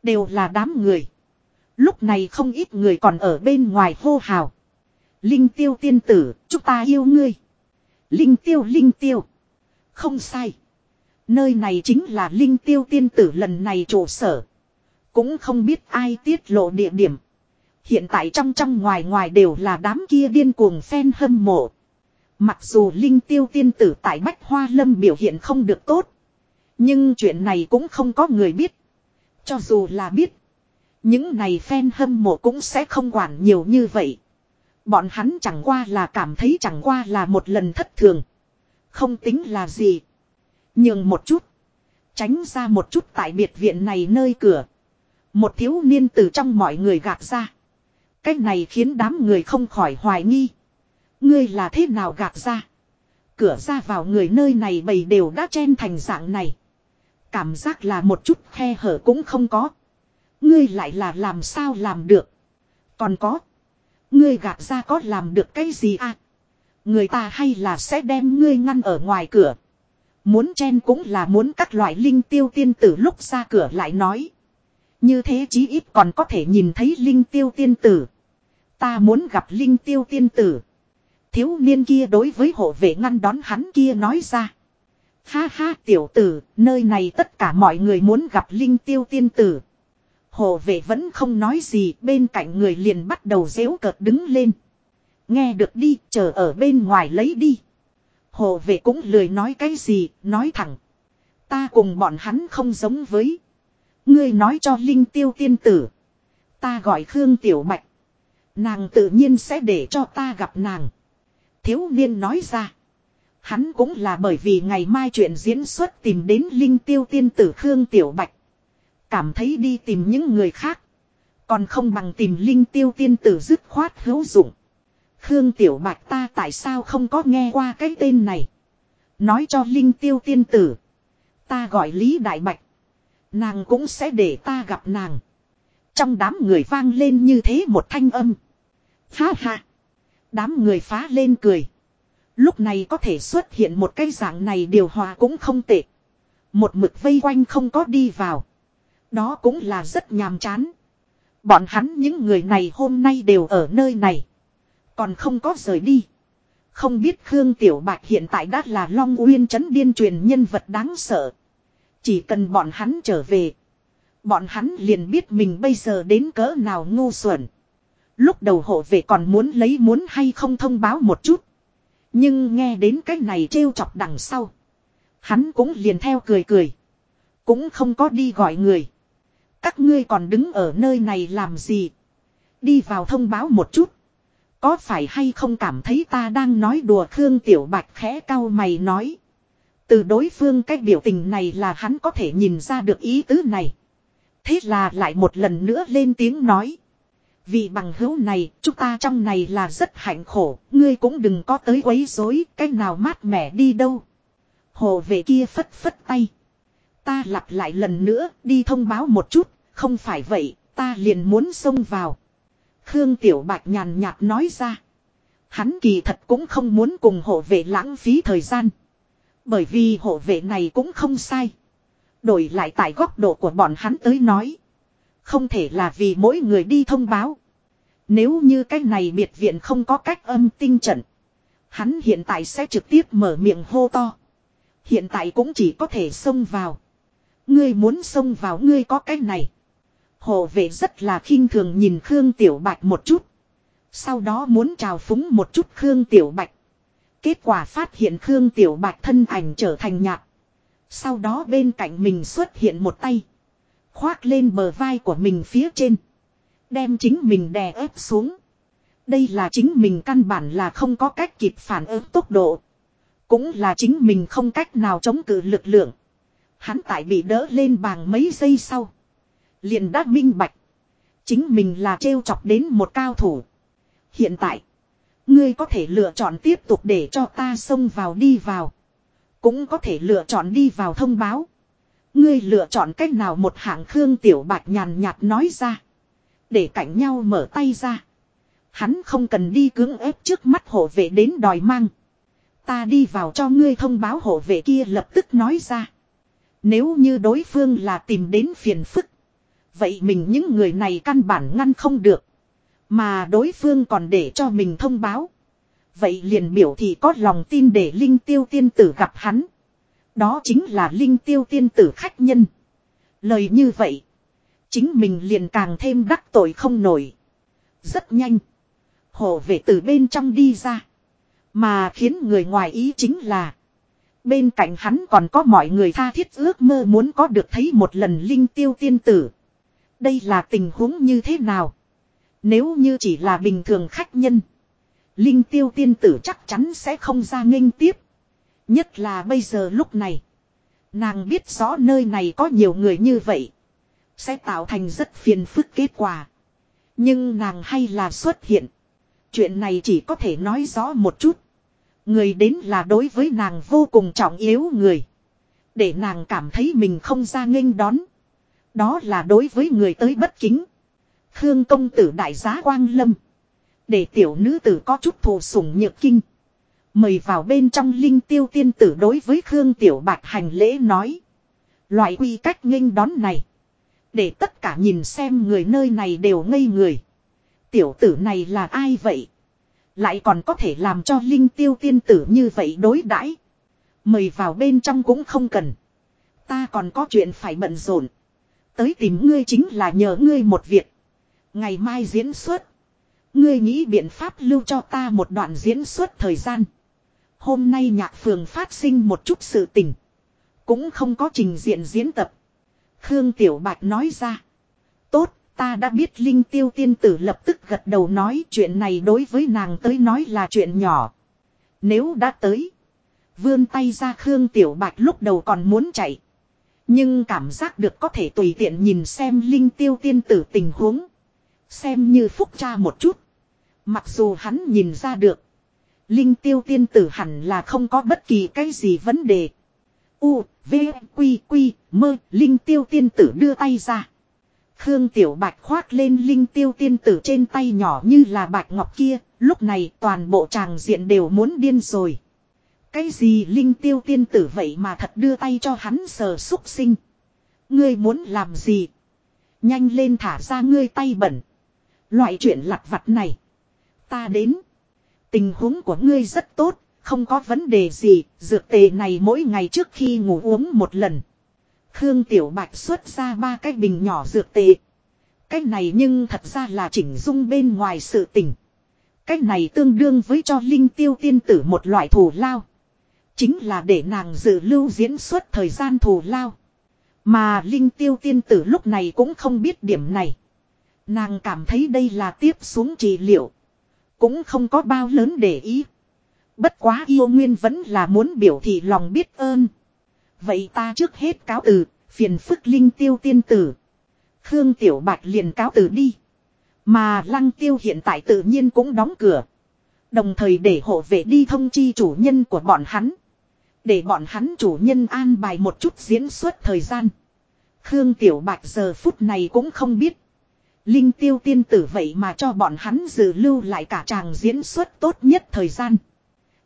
Đều là đám người. Lúc này không ít người còn ở bên ngoài hô hào. Linh tiêu tiên tử, chúng ta yêu ngươi. Linh tiêu linh tiêu. Không sai. Nơi này chính là linh tiêu tiên tử lần này trụ sở. Cũng không biết ai tiết lộ địa điểm. Hiện tại trong trong ngoài ngoài đều là đám kia điên cuồng phen hâm mộ. Mặc dù linh tiêu tiên tử tại Bách Hoa Lâm biểu hiện không được tốt. Nhưng chuyện này cũng không có người biết. Cho dù là biết. Những này phen hâm mộ cũng sẽ không quản nhiều như vậy. Bọn hắn chẳng qua là cảm thấy chẳng qua là một lần thất thường. Không tính là gì. Nhường một chút. Tránh ra một chút tại biệt viện này nơi cửa. Một thiếu niên từ trong mọi người gạt ra. Cách này khiến đám người không khỏi hoài nghi. Ngươi là thế nào gạt ra. Cửa ra vào người nơi này bầy đều đã chen thành dạng này. Cảm giác là một chút khe hở cũng không có. Ngươi lại là làm sao làm được. Còn có. Ngươi gạt ra có làm được cái gì à? Người ta hay là sẽ đem ngươi ngăn ở ngoài cửa. Muốn chen cũng là muốn các loại linh tiêu tiên tử lúc ra cửa lại nói. Như thế chí ít còn có thể nhìn thấy linh tiêu tiên tử. Ta muốn gặp linh tiêu tiên tử. Thiếu niên kia đối với hộ vệ ngăn đón hắn kia nói ra. Ha ha tiểu tử, nơi này tất cả mọi người muốn gặp linh tiêu tiên tử. Hộ vệ vẫn không nói gì, bên cạnh người liền bắt đầu dễu cợt đứng lên. Nghe được đi, chờ ở bên ngoài lấy đi. Hồ vệ cũng lười nói cái gì, nói thẳng. Ta cùng bọn hắn không giống với. Ngươi nói cho Linh Tiêu tiên tử. Ta gọi Khương Tiểu Bạch. Nàng tự nhiên sẽ để cho ta gặp nàng. Thiếu niên nói ra. Hắn cũng là bởi vì ngày mai chuyện diễn xuất tìm đến Linh Tiêu tiên tử Khương Tiểu Bạch. Cảm thấy đi tìm những người khác. Còn không bằng tìm Linh Tiêu tiên tử dứt khoát hữu dụng. Khương Tiểu Bạch ta tại sao không có nghe qua cái tên này. Nói cho Linh Tiêu tiên tử. Ta gọi Lý Đại Bạch. Nàng cũng sẽ để ta gặp nàng. Trong đám người vang lên như thế một thanh âm. Ha ha. Đám người phá lên cười. Lúc này có thể xuất hiện một cái dạng này điều hòa cũng không tệ. Một mực vây quanh không có đi vào. Đó cũng là rất nhàm chán. Bọn hắn những người này hôm nay đều ở nơi này. Còn không có rời đi. Không biết Khương Tiểu Bạch hiện tại đã là Long Uyên Trấn điên truyền nhân vật đáng sợ. Chỉ cần bọn hắn trở về. Bọn hắn liền biết mình bây giờ đến cỡ nào ngu xuẩn. Lúc đầu hộ vệ còn muốn lấy muốn hay không thông báo một chút. Nhưng nghe đến cái này trêu chọc đằng sau. Hắn cũng liền theo cười cười. Cũng không có đi gọi người. Các ngươi còn đứng ở nơi này làm gì? Đi vào thông báo một chút. Có phải hay không cảm thấy ta đang nói đùa Khương Tiểu Bạch khẽ cao mày nói. Từ đối phương cách biểu tình này là hắn có thể nhìn ra được ý tứ này. Thế là lại một lần nữa lên tiếng nói. Vì bằng hữu này, chúng ta trong này là rất hạnh khổ, ngươi cũng đừng có tới quấy rối, cách nào mát mẻ đi đâu. Hồ về kia phất phất tay. Ta lặp lại lần nữa, đi thông báo một chút, không phải vậy, ta liền muốn xông vào. Khương Tiểu Bạch nhàn nhạt nói ra. Hắn kỳ thật cũng không muốn cùng hộ vệ lãng phí thời gian. Bởi vì hộ vệ này cũng không sai. Đổi lại tại góc độ của bọn hắn tới nói. Không thể là vì mỗi người đi thông báo. Nếu như cái này biệt viện không có cách âm tinh trận. Hắn hiện tại sẽ trực tiếp mở miệng hô to. Hiện tại cũng chỉ có thể xông vào. Ngươi muốn xông vào ngươi có cái này. Hộ vệ rất là khinh thường nhìn Khương Tiểu Bạch một chút. Sau đó muốn trào phúng một chút Khương Tiểu Bạch. Kết quả phát hiện Khương Tiểu Bạch thân ảnh trở thành nhạt. Sau đó bên cạnh mình xuất hiện một tay. Khoác lên bờ vai của mình phía trên. Đem chính mình đè ép xuống. Đây là chính mình căn bản là không có cách kịp phản ứng tốc độ. Cũng là chính mình không cách nào chống cự lực lượng. Hắn tại bị đỡ lên bằng mấy giây sau. Liền đã minh bạch. Chính mình là trêu chọc đến một cao thủ. Hiện tại. Ngươi có thể lựa chọn tiếp tục để cho ta xông vào đi vào. Cũng có thể lựa chọn đi vào thông báo. Ngươi lựa chọn cách nào một hạng Khương Tiểu Bạch nhàn nhạt nói ra. Để cạnh nhau mở tay ra. Hắn không cần đi cưỡng ép trước mắt hộ vệ đến đòi mang. Ta đi vào cho ngươi thông báo hộ vệ kia lập tức nói ra. Nếu như đối phương là tìm đến phiền phức. Vậy mình những người này căn bản ngăn không được. Mà đối phương còn để cho mình thông báo. Vậy liền biểu thì có lòng tin để Linh Tiêu Tiên Tử gặp hắn. Đó chính là Linh Tiêu Tiên Tử khách nhân. Lời như vậy. Chính mình liền càng thêm đắc tội không nổi. Rất nhanh. Hộ vệ từ bên trong đi ra. Mà khiến người ngoài ý chính là. Bên cạnh hắn còn có mọi người tha thiết ước mơ muốn có được thấy một lần linh tiêu tiên tử. Đây là tình huống như thế nào? Nếu như chỉ là bình thường khách nhân. Linh tiêu tiên tử chắc chắn sẽ không ra nghênh tiếp. Nhất là bây giờ lúc này. Nàng biết rõ nơi này có nhiều người như vậy. Sẽ tạo thành rất phiền phức kết quả. Nhưng nàng hay là xuất hiện. Chuyện này chỉ có thể nói rõ một chút. Người đến là đối với nàng vô cùng trọng yếu người. Để nàng cảm thấy mình không ra nghênh đón. Đó là đối với người tới bất kính. Khương công tử đại giá quang lâm. Để tiểu nữ tử có chút thù sủng nhược kinh. Mời vào bên trong linh tiêu tiên tử đối với Khương tiểu bạch hành lễ nói. Loại quy cách nghênh đón này. Để tất cả nhìn xem người nơi này đều ngây người. Tiểu tử này là ai vậy? Lại còn có thể làm cho linh tiêu tiên tử như vậy đối đãi Mời vào bên trong cũng không cần. Ta còn có chuyện phải bận rộn. Tới tìm ngươi chính là nhờ ngươi một việc. Ngày mai diễn xuất. Ngươi nghĩ biện pháp lưu cho ta một đoạn diễn xuất thời gian. Hôm nay nhạc phường phát sinh một chút sự tình. Cũng không có trình diện diễn tập. Khương Tiểu Bạch nói ra. Tốt, ta đã biết Linh Tiêu Tiên Tử lập tức gật đầu nói chuyện này đối với nàng tới nói là chuyện nhỏ. Nếu đã tới. Vươn tay ra Khương Tiểu Bạch lúc đầu còn muốn chạy. Nhưng cảm giác được có thể tùy tiện nhìn xem Linh Tiêu Tiên Tử tình huống. Xem như phúc cha một chút. Mặc dù hắn nhìn ra được. Linh Tiêu Tiên Tử hẳn là không có bất kỳ cái gì vấn đề. U, V, Quy, Quy, Mơ, Linh Tiêu Tiên Tử đưa tay ra. Khương Tiểu Bạch khoác lên Linh Tiêu Tiên Tử trên tay nhỏ như là bạch ngọc kia, lúc này toàn bộ tràng diện đều muốn điên rồi. Cái gì Linh Tiêu Tiên Tử vậy mà thật đưa tay cho hắn sờ xúc sinh. Ngươi muốn làm gì? Nhanh lên thả ra ngươi tay bẩn. Loại chuyện lặt vặt này. Ta đến. Tình huống của ngươi rất tốt, không có vấn đề gì, dược tề này mỗi ngày trước khi ngủ uống một lần. Khương Tiểu Bạch xuất ra ba cái bình nhỏ dược tề. Cái này nhưng thật ra là chỉnh dung bên ngoài sự tình. Cái này tương đương với cho Linh Tiêu tiên tử một loại thù lao. Chính là để nàng dự lưu diễn xuất thời gian thù lao. Mà Linh Tiêu tiên tử lúc này cũng không biết điểm này. Nàng cảm thấy đây là tiếp xuống trị liệu. Cũng không có bao lớn để ý. Bất quá yêu nguyên vẫn là muốn biểu thị lòng biết ơn. Vậy ta trước hết cáo từ, phiền phức linh tiêu tiên tử. Khương Tiểu Bạch liền cáo từ đi. Mà lăng tiêu hiện tại tự nhiên cũng đóng cửa. Đồng thời để hộ vệ đi thông chi chủ nhân của bọn hắn. Để bọn hắn chủ nhân an bài một chút diễn xuất thời gian. Khương Tiểu Bạch giờ phút này cũng không biết. Linh tiêu tiên tử vậy mà cho bọn hắn dự lưu lại cả chàng diễn xuất tốt nhất thời gian.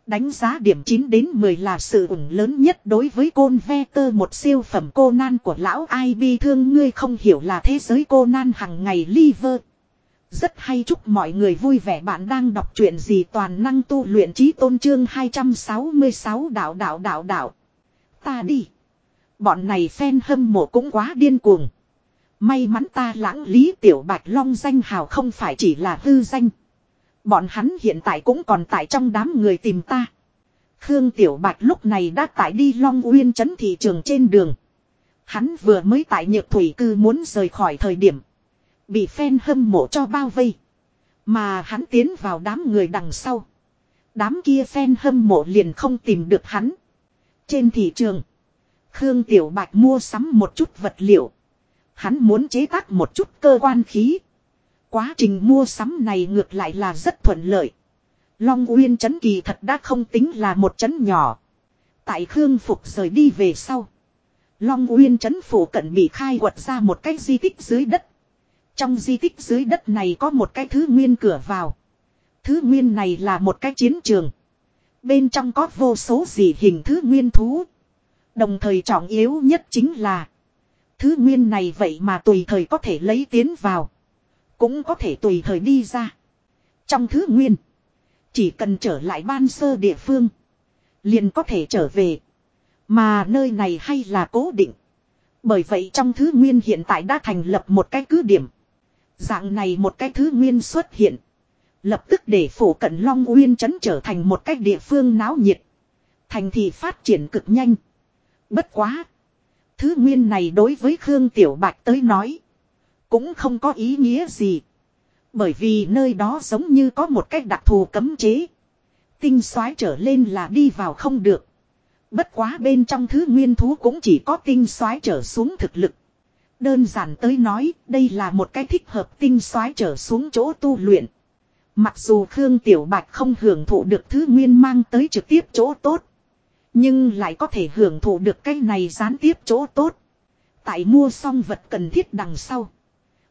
Đánh giá điểm 9 đến 10 là sự ủng lớn nhất đối với côn ve tơ, một siêu phẩm cô nan của lão ai bi thương ngươi không hiểu là thế giới cô nan hằng ngày liver. Rất hay chúc mọi người vui vẻ bạn đang đọc truyện gì toàn năng tu luyện trí tôn trương 266 đạo đạo đạo đạo. Ta đi. Bọn này fan hâm mộ cũng quá điên cuồng. May mắn ta lãng lý tiểu bạch long danh hào không phải chỉ là hư danh. Bọn hắn hiện tại cũng còn tại trong đám người tìm ta. Khương Tiểu Bạch lúc này đã tại đi Long Uyên trấn thị trường trên đường. Hắn vừa mới tại nhược thủy cư muốn rời khỏi thời điểm. Bị phen hâm mộ cho bao vây. Mà hắn tiến vào đám người đằng sau. Đám kia phen hâm mộ liền không tìm được hắn. Trên thị trường. Khương Tiểu Bạch mua sắm một chút vật liệu. Hắn muốn chế tác một chút cơ quan khí. Quá trình mua sắm này ngược lại là rất thuận lợi. Long Uyên chấn kỳ thật đã không tính là một chấn nhỏ. Tại Khương Phục rời đi về sau. Long Uyên chấn phủ cận bị khai quật ra một cái di tích dưới đất. Trong di tích dưới đất này có một cái thứ nguyên cửa vào. Thứ nguyên này là một cái chiến trường. Bên trong có vô số dị hình thứ nguyên thú. Đồng thời trọng yếu nhất chính là. Thứ nguyên này vậy mà tùy thời có thể lấy tiến vào. Cũng có thể tùy thời đi ra. Trong thứ nguyên. Chỉ cần trở lại ban sơ địa phương. Liền có thể trở về. Mà nơi này hay là cố định. Bởi vậy trong thứ nguyên hiện tại đã thành lập một cái cứ điểm. Dạng này một cái thứ nguyên xuất hiện. Lập tức để phủ cận Long Uyên trấn trở thành một cái địa phương náo nhiệt. Thành thị phát triển cực nhanh. Bất quá. Thứ nguyên này đối với Khương Tiểu Bạch tới nói. Cũng không có ý nghĩa gì. Bởi vì nơi đó giống như có một cách đặc thù cấm chế. Tinh soái trở lên là đi vào không được. Bất quá bên trong thứ nguyên thú cũng chỉ có tinh soái trở xuống thực lực. Đơn giản tới nói, đây là một cái thích hợp tinh soái trở xuống chỗ tu luyện. Mặc dù Khương Tiểu Bạch không hưởng thụ được thứ nguyên mang tới trực tiếp chỗ tốt. Nhưng lại có thể hưởng thụ được cái này gián tiếp chỗ tốt. Tại mua xong vật cần thiết đằng sau.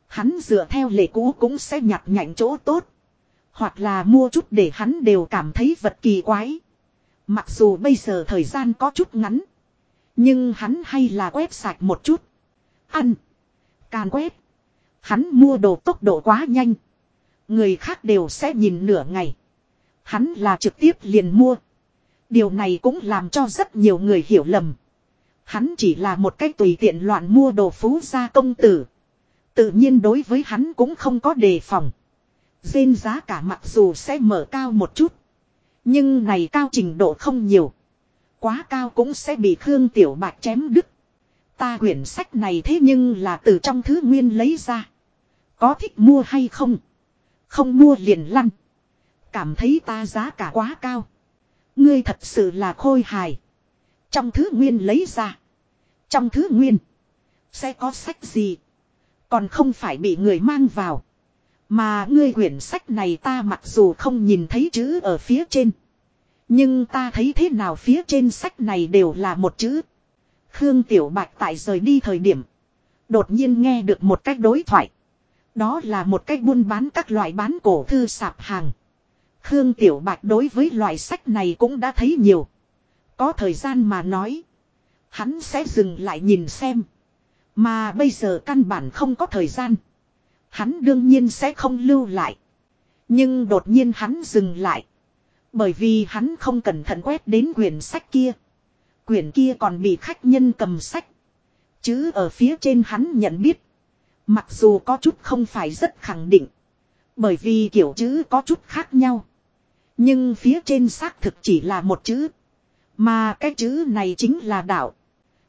Hắn dựa theo lệ cũ cũng sẽ nhặt nhạnh chỗ tốt. Hoặc là mua chút để hắn đều cảm thấy vật kỳ quái. Mặc dù bây giờ thời gian có chút ngắn. Nhưng hắn hay là quét sạch một chút. Ăn. Càn quét. Hắn mua đồ tốc độ quá nhanh. Người khác đều sẽ nhìn nửa ngày. Hắn là trực tiếp liền mua. Điều này cũng làm cho rất nhiều người hiểu lầm. Hắn chỉ là một cách tùy tiện loạn mua đồ phú gia công tử. Tự nhiên đối với hắn cũng không có đề phòng. Dên giá cả mặc dù sẽ mở cao một chút. Nhưng này cao trình độ không nhiều. Quá cao cũng sẽ bị Khương Tiểu Bạch chém đứt. Ta quyển sách này thế nhưng là từ trong thứ nguyên lấy ra. Có thích mua hay không? Không mua liền lăn. Cảm thấy ta giá cả quá cao. Ngươi thật sự là khôi hài. Trong thứ nguyên lấy ra. Trong thứ nguyên. Sẽ có sách gì. Còn không phải bị người mang vào. Mà ngươi quyển sách này ta mặc dù không nhìn thấy chữ ở phía trên. Nhưng ta thấy thế nào phía trên sách này đều là một chữ. Khương Tiểu Bạch tại rời đi thời điểm. Đột nhiên nghe được một cách đối thoại. Đó là một cách buôn bán các loại bán cổ thư sạp hàng. Khương Tiểu Bạch đối với loại sách này cũng đã thấy nhiều. Có thời gian mà nói. Hắn sẽ dừng lại nhìn xem. Mà bây giờ căn bản không có thời gian. Hắn đương nhiên sẽ không lưu lại. Nhưng đột nhiên hắn dừng lại. Bởi vì hắn không cẩn thận quét đến quyển sách kia. Quyển kia còn bị khách nhân cầm sách. Chứ ở phía trên hắn nhận biết. Mặc dù có chút không phải rất khẳng định. Bởi vì kiểu chữ có chút khác nhau. Nhưng phía trên xác thực chỉ là một chữ. Mà cái chữ này chính là đạo.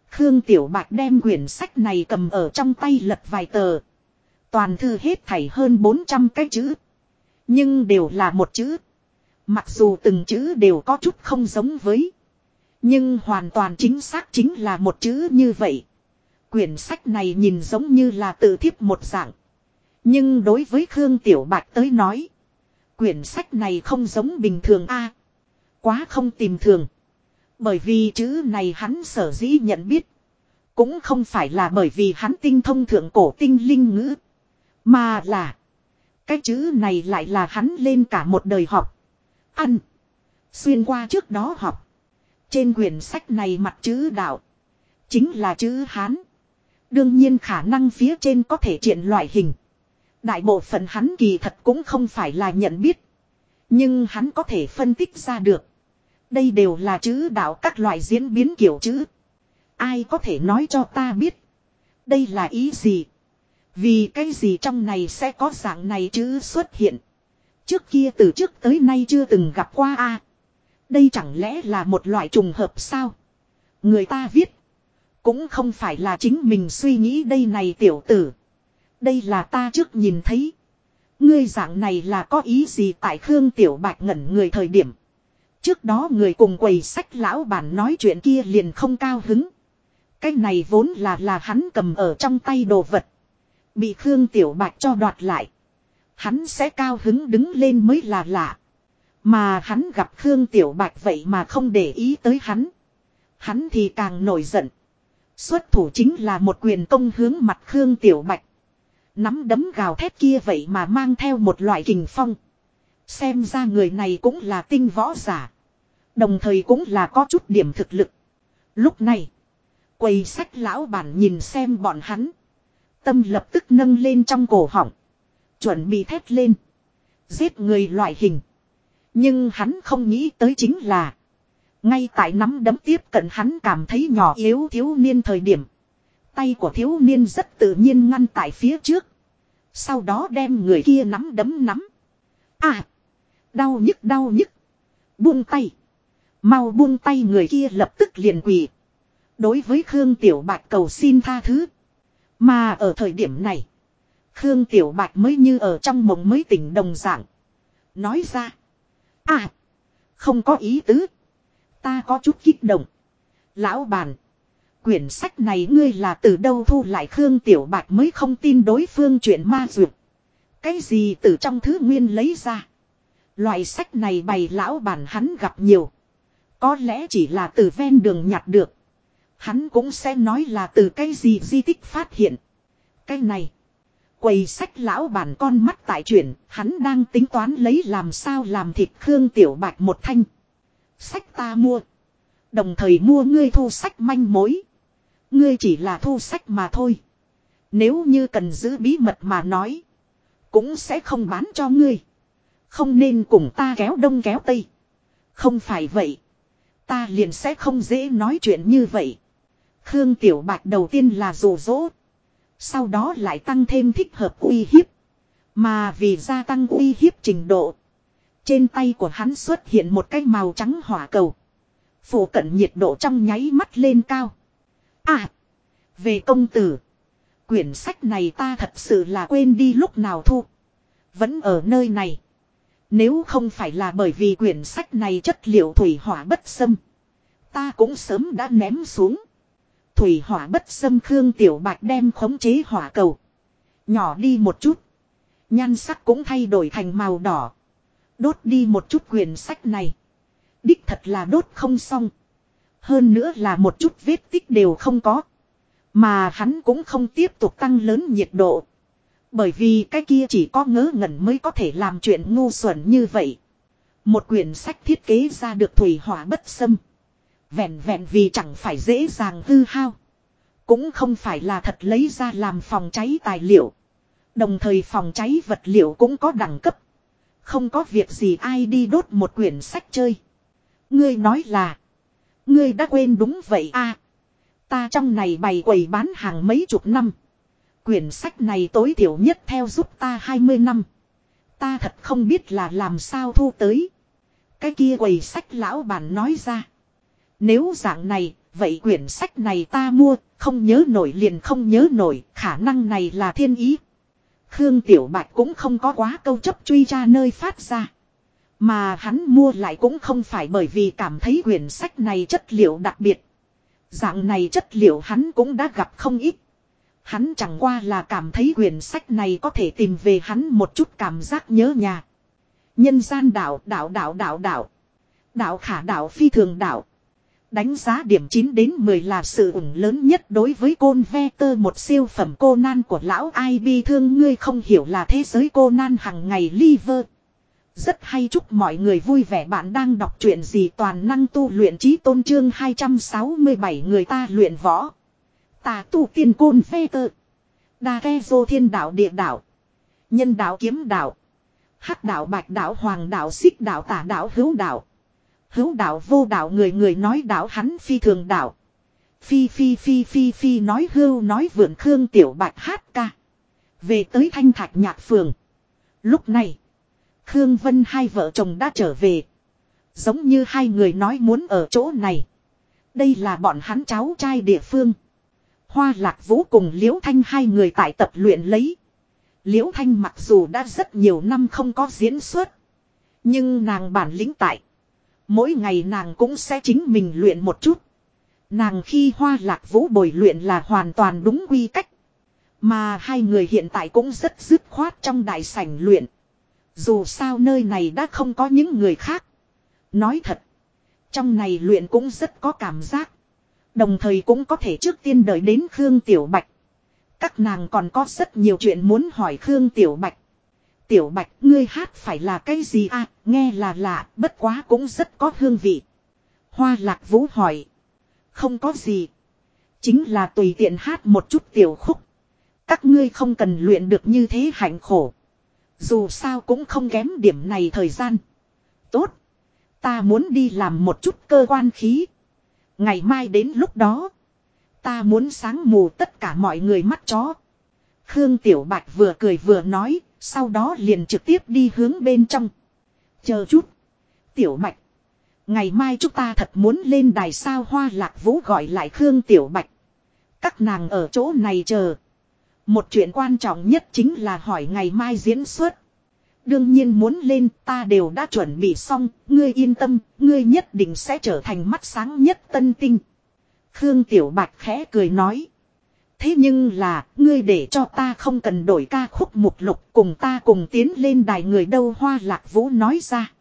Khương Tiểu Bạch đem quyển sách này cầm ở trong tay lật vài tờ. Toàn thư hết thảy hơn 400 cái chữ. Nhưng đều là một chữ. Mặc dù từng chữ đều có chút không giống với. Nhưng hoàn toàn chính xác chính là một chữ như vậy. Quyển sách này nhìn giống như là tự thiếp một dạng. Nhưng đối với Khương Tiểu Bạch tới nói. Quyển sách này không giống bình thường a Quá không tìm thường. Bởi vì chữ này hắn sở dĩ nhận biết. Cũng không phải là bởi vì hắn tinh thông thượng cổ tinh linh ngữ. Mà là. Cái chữ này lại là hắn lên cả một đời học. Ăn. Xuyên qua trước đó học. Trên quyển sách này mặt chữ đạo. Chính là chữ Hán. Đương nhiên khả năng phía trên có thể triển loại hình. Đại bộ phận hắn kỳ thật cũng không phải là nhận biết. Nhưng hắn có thể phân tích ra được. Đây đều là chữ đạo các loại diễn biến kiểu chữ. Ai có thể nói cho ta biết. Đây là ý gì? Vì cái gì trong này sẽ có dạng này chữ xuất hiện. Trước kia từ trước tới nay chưa từng gặp qua a. Đây chẳng lẽ là một loại trùng hợp sao? Người ta viết. Cũng không phải là chính mình suy nghĩ đây này tiểu tử. Đây là ta trước nhìn thấy. Ngươi dạng này là có ý gì tại Khương Tiểu Bạch ngẩn người thời điểm. Trước đó người cùng quầy sách lão bản nói chuyện kia liền không cao hứng. Cái này vốn là là hắn cầm ở trong tay đồ vật. Bị Khương Tiểu Bạch cho đoạt lại. Hắn sẽ cao hứng đứng lên mới là lạ. Mà hắn gặp Khương Tiểu Bạch vậy mà không để ý tới hắn. Hắn thì càng nổi giận. Xuất thủ chính là một quyền công hướng mặt Khương Tiểu Bạch. Nắm đấm gào thét kia vậy mà mang theo một loại kình phong. Xem ra người này cũng là tinh võ giả. Đồng thời cũng là có chút điểm thực lực. Lúc này. Quầy sách lão bản nhìn xem bọn hắn. Tâm lập tức nâng lên trong cổ họng. Chuẩn bị thét lên. Giết người loại hình. Nhưng hắn không nghĩ tới chính là. Ngay tại nắm đấm tiếp cận hắn cảm thấy nhỏ yếu thiếu niên thời điểm. Tay của thiếu niên rất tự nhiên ngăn tại phía trước. Sau đó đem người kia nắm đấm nắm. À! Đau nhức đau nhức. Buông tay. Mau buông tay người kia lập tức liền quỳ. Đối với Khương Tiểu Bạch cầu xin tha thứ. Mà ở thời điểm này. Khương Tiểu Bạch mới như ở trong mộng mới tỉnh đồng dạng. Nói ra. À. Không có ý tứ. Ta có chút kích động. Lão bàn. Quyển sách này ngươi là từ đâu thu lại Khương Tiểu Bạch mới không tin đối phương chuyện ma dược. Cái gì từ trong thứ nguyên lấy ra. Loại sách này bày lão bản hắn gặp nhiều. Có lẽ chỉ là từ ven đường nhặt được. Hắn cũng sẽ nói là từ cái gì di tích phát hiện. Cái này. Quầy sách lão bản con mắt tại chuyển, hắn đang tính toán lấy làm sao làm thịt Khương Tiểu Bạch một thanh. Sách ta mua. Đồng thời mua ngươi thu sách manh mối. Ngươi chỉ là thu sách mà thôi. Nếu như cần giữ bí mật mà nói. Cũng sẽ không bán cho ngươi. Không nên cùng ta kéo đông kéo tây. Không phải vậy. Ta liền sẽ không dễ nói chuyện như vậy. Khương Tiểu Bạch đầu tiên là rủ rỗ. Sau đó lại tăng thêm thích hợp uy hiếp. Mà vì gia tăng uy hiếp trình độ. Trên tay của hắn xuất hiện một cái màu trắng hỏa cầu. Phủ cận nhiệt độ trong nháy mắt lên cao. À! Về công tử. Quyển sách này ta thật sự là quên đi lúc nào thu. Vẫn ở nơi này. Nếu không phải là bởi vì quyển sách này chất liệu thủy hỏa bất xâm. Ta cũng sớm đã ném xuống. Thủy hỏa bất xâm Khương Tiểu Bạch đem khống chế hỏa cầu. Nhỏ đi một chút. Nhan sắc cũng thay đổi thành màu đỏ. Đốt đi một chút quyển sách này. Đích thật là đốt không xong. Hơn nữa là một chút vết tích đều không có. Mà hắn cũng không tiếp tục tăng lớn nhiệt độ. Bởi vì cái kia chỉ có ngớ ngẩn mới có thể làm chuyện ngu xuẩn như vậy. Một quyển sách thiết kế ra được thủy hỏa bất xâm. Vẹn vẹn vì chẳng phải dễ dàng hư hao. Cũng không phải là thật lấy ra làm phòng cháy tài liệu. Đồng thời phòng cháy vật liệu cũng có đẳng cấp. Không có việc gì ai đi đốt một quyển sách chơi. Ngươi nói là. Ngươi đã quên đúng vậy a Ta trong này bày quầy bán hàng mấy chục năm. Quyển sách này tối thiểu nhất theo giúp ta 20 năm. Ta thật không biết là làm sao thu tới. Cái kia quầy sách lão bản nói ra. Nếu dạng này, vậy quyển sách này ta mua, không nhớ nổi liền không nhớ nổi, khả năng này là thiên ý. Khương Tiểu Bạch cũng không có quá câu chấp truy ra nơi phát ra. Mà hắn mua lại cũng không phải bởi vì cảm thấy quyển sách này chất liệu đặc biệt. Dạng này chất liệu hắn cũng đã gặp không ít. Hắn chẳng qua là cảm thấy quyển sách này có thể tìm về hắn một chút cảm giác nhớ nhà. Nhân gian đạo, đạo đạo đạo đạo. Đạo khả đạo phi thường đạo. Đánh giá điểm 9 đến 10 là sự ủng lớn nhất đối với côn ve tơ, một siêu phẩm cô nan của lão ai bi thương ngươi không hiểu là thế giới cô nan hằng ngày liver. Rất hay, chúc mọi người vui vẻ bạn đang đọc truyện gì toàn năng tu luyện trí tôn trương 267 người ta luyện võ. Tà tu tiên côn ve tơ. Đa ghe vô thiên đạo địa đạo. Nhân đạo kiếm đạo. hắc đạo bạch đạo hoàng đạo xích đạo tả đạo hữu đạo. Hữu đạo vô đạo người người nói đạo hắn phi thường đạo. Phi phi phi phi phi nói hưu nói vượn khương tiểu bạch hát ca. Về tới thanh thạch nhạc phường. Lúc này. Khương Vân hai vợ chồng đã trở về. Giống như hai người nói muốn ở chỗ này. Đây là bọn hắn cháu trai địa phương. Hoa lạc vũ cùng Liễu Thanh hai người tại tập luyện lấy. Liễu Thanh mặc dù đã rất nhiều năm không có diễn xuất. Nhưng nàng bản lĩnh tại. Mỗi ngày nàng cũng sẽ chính mình luyện một chút. Nàng khi hoa lạc vũ bồi luyện là hoàn toàn đúng quy cách. Mà hai người hiện tại cũng rất dứt khoát trong đại sảnh luyện. Dù sao nơi này đã không có những người khác. Nói thật. Trong này luyện cũng rất có cảm giác. Đồng thời cũng có thể trước tiên đợi đến Khương Tiểu Bạch. Các nàng còn có rất nhiều chuyện muốn hỏi Khương Tiểu Bạch. Tiểu Bạch ngươi hát phải là cái gì à, nghe là lạ, bất quá cũng rất có hương vị. Hoa lạc vũ hỏi. Không có gì. Chính là tùy tiện hát một chút tiểu khúc. Các ngươi không cần luyện được như thế hạnh khổ. Dù sao cũng không kém điểm này thời gian. Tốt. Ta muốn đi làm một chút cơ quan khí. Ngày mai đến lúc đó. Ta muốn sáng mù tất cả mọi người mắt chó. Khương Tiểu Bạch vừa cười vừa nói. Sau đó liền trực tiếp đi hướng bên trong. Chờ chút. Tiểu Bạch. Ngày mai chúng ta thật muốn lên đài sao hoa lạc vũ gọi lại Khương Tiểu Bạch. Các nàng ở chỗ này chờ. Một chuyện quan trọng nhất chính là hỏi ngày mai diễn xuất. Đương nhiên muốn lên ta đều đã chuẩn bị xong, ngươi yên tâm, ngươi nhất định sẽ trở thành mắt sáng nhất tân tinh. Khương Tiểu Bạch khẽ cười nói. Thế nhưng là, ngươi để cho ta không cần đổi ca khúc mục lục cùng ta cùng tiến lên đài người đâu hoa lạc vũ nói ra.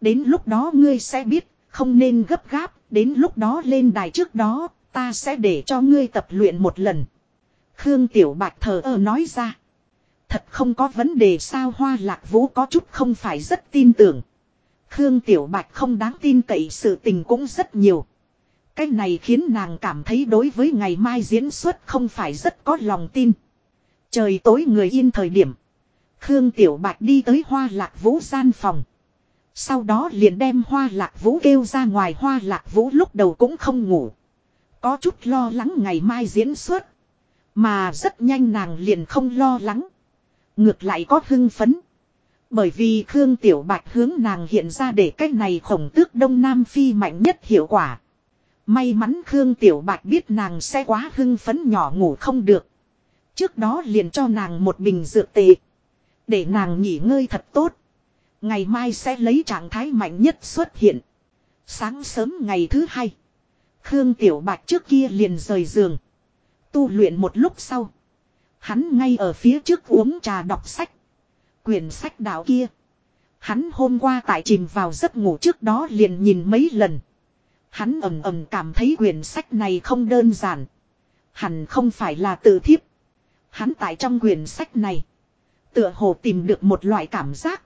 Đến lúc đó ngươi sẽ biết, không nên gấp gáp, đến lúc đó lên đài trước đó, ta sẽ để cho ngươi tập luyện một lần. Khương Tiểu Bạch thờ ơ nói ra. Thật không có vấn đề sao hoa lạc vũ có chút không phải rất tin tưởng. Khương Tiểu Bạch không đáng tin cậy sự tình cũng rất nhiều. Cái này khiến nàng cảm thấy đối với ngày mai diễn xuất không phải rất có lòng tin. Trời tối người yên thời điểm. Khương Tiểu Bạch đi tới hoa lạc vũ gian phòng. Sau đó liền đem hoa lạc vũ kêu ra ngoài hoa lạc vũ lúc đầu cũng không ngủ. Có chút lo lắng ngày mai diễn xuất. Mà rất nhanh nàng liền không lo lắng. Ngược lại có hưng phấn. Bởi vì Khương Tiểu Bạch hướng nàng hiện ra để cách này khổng tước Đông Nam Phi mạnh nhất hiệu quả. May mắn Khương Tiểu Bạch biết nàng sẽ quá hưng phấn nhỏ ngủ không được. Trước đó liền cho nàng một bình dược tệ. Để nàng nghỉ ngơi thật tốt. Ngày mai sẽ lấy trạng thái mạnh nhất xuất hiện. Sáng sớm ngày thứ hai. Khương Tiểu Bạch trước kia liền rời giường. Tu luyện một lúc sau. Hắn ngay ở phía trước uống trà đọc sách. Quyển sách đạo kia. Hắn hôm qua tại chìm vào giấc ngủ trước đó liền nhìn mấy lần. Hắn ầm ầm cảm thấy quyển sách này không đơn giản. Hẳn không phải là tự thiếp. Hắn tại trong quyển sách này. Tựa hồ tìm được một loại cảm giác.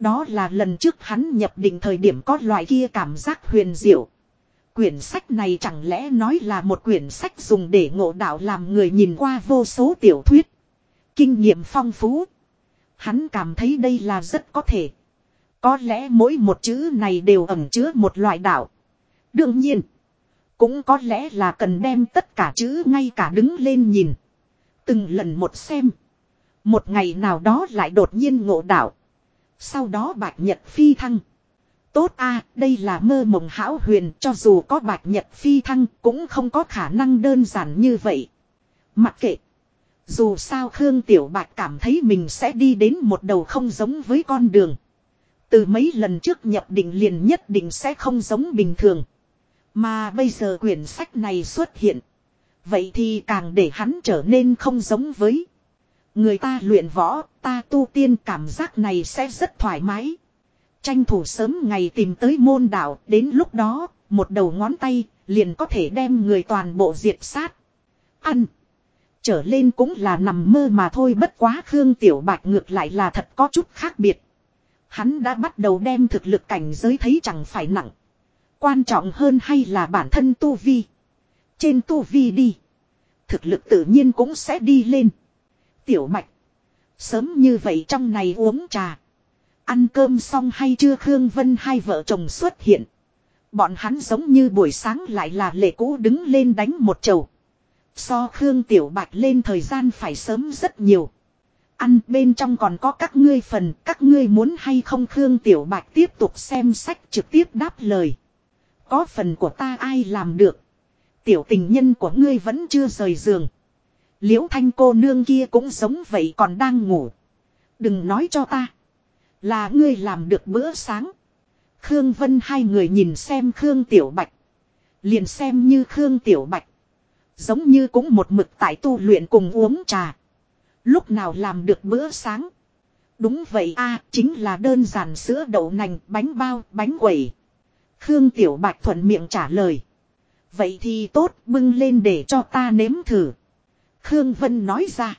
Đó là lần trước hắn nhập định thời điểm có loại kia cảm giác huyền diệu. Quyển sách này chẳng lẽ nói là một quyển sách dùng để ngộ đạo làm người nhìn qua vô số tiểu thuyết. Kinh nghiệm phong phú. Hắn cảm thấy đây là rất có thể. Có lẽ mỗi một chữ này đều ẩn chứa một loại đạo. Đương nhiên. Cũng có lẽ là cần đem tất cả chữ ngay cả đứng lên nhìn. Từng lần một xem. Một ngày nào đó lại đột nhiên ngộ đạo. Sau đó bạch nhật phi thăng. Tốt a, đây là mơ mộng hão huyền, cho dù có bạch nhật phi thăng cũng không có khả năng đơn giản như vậy. Mặc kệ. Dù sao Khương Tiểu Bạch cảm thấy mình sẽ đi đến một đầu không giống với con đường. Từ mấy lần trước nhập định liền nhất định sẽ không giống bình thường. Mà bây giờ quyển sách này xuất hiện. Vậy thì càng để hắn trở nên không giống với. Người ta luyện võ, ta tu tiên cảm giác này sẽ rất thoải mái. Tranh thủ sớm ngày tìm tới môn đạo, đến lúc đó, một đầu ngón tay, liền có thể đem người toàn bộ diệt sát. Ăn. Trở lên cũng là nằm mơ mà thôi bất quá Khương Tiểu Bạch ngược lại là thật có chút khác biệt. Hắn đã bắt đầu đem thực lực cảnh giới thấy chẳng phải nặng. Quan trọng hơn hay là bản thân tu vi. Trên tu vi đi. Thực lực tự nhiên cũng sẽ đi lên. Tiểu Bạch. Sớm như vậy trong này uống trà. Ăn cơm xong hay chưa Khương Vân hai vợ chồng xuất hiện. Bọn hắn giống như buổi sáng lại là lệ cũ đứng lên đánh một chầu. So Khương Tiểu Bạch lên thời gian phải sớm rất nhiều. Ăn bên trong còn có các ngươi phần, các ngươi muốn hay không Khương Tiểu Bạch tiếp tục xem sách trực tiếp đáp lời. Có phần của ta ai làm được. Tiểu tình nhân của ngươi vẫn chưa rời giường. Liễu thanh cô nương kia cũng sống vậy còn đang ngủ. Đừng nói cho ta. Là ngươi làm được bữa sáng. Khương Vân hai người nhìn xem Khương Tiểu Bạch. Liền xem như Khương Tiểu Bạch. Giống như cũng một mực tại tu luyện cùng uống trà. Lúc nào làm được bữa sáng. Đúng vậy a chính là đơn giản sữa đậu nành, bánh bao, bánh quẩy. Khương Tiểu Bạch thuận miệng trả lời. Vậy thì tốt, bưng lên để cho ta nếm thử. Khương Vân nói ra.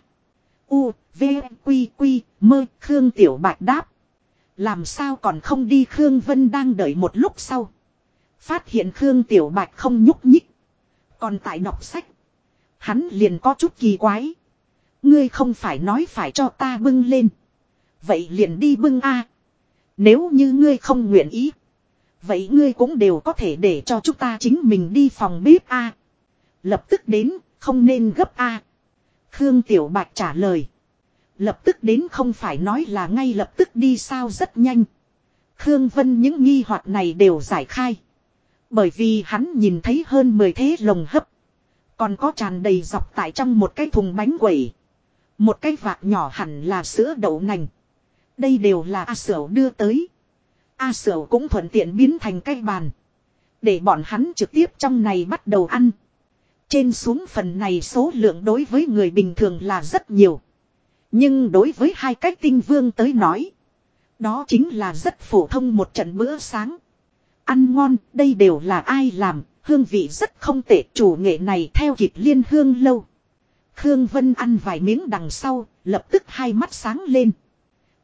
U, V, Quy, Quy, mơ, Khương Tiểu Bạch đáp. Làm sao còn không đi Khương Vân đang đợi một lúc sau. Phát hiện Khương Tiểu Bạch không nhúc nhích. Còn tại đọc sách. Hắn liền có chút kỳ quái. Ngươi không phải nói phải cho ta bưng lên. Vậy liền đi bưng a. Nếu như ngươi không nguyện ý. Vậy ngươi cũng đều có thể để cho chúng ta chính mình đi phòng bếp a. Lập tức đến, không nên gấp a. Khương Tiểu Bạch trả lời. Lập tức đến không phải nói là ngay lập tức đi sao rất nhanh. Khương Vân những nghi hoặc này đều giải khai. Bởi vì hắn nhìn thấy hơn 10 thế lồng hấp. Còn có tràn đầy dọc tại trong một cái thùng bánh quẩy. Một cái vạc nhỏ hẳn là sữa đậu nành. Đây đều là A Sở đưa tới. A Sở cũng thuận tiện biến thành cái bàn. Để bọn hắn trực tiếp trong này bắt đầu ăn. Trên xuống phần này số lượng đối với người bình thường là rất nhiều. Nhưng đối với hai cách tinh vương tới nói. Đó chính là rất phổ thông một trận bữa sáng. Ăn ngon, đây đều là ai làm, hương vị rất không tệ chủ nghệ này theo kịp liên hương lâu. Khương Vân ăn vài miếng đằng sau, lập tức hai mắt sáng lên.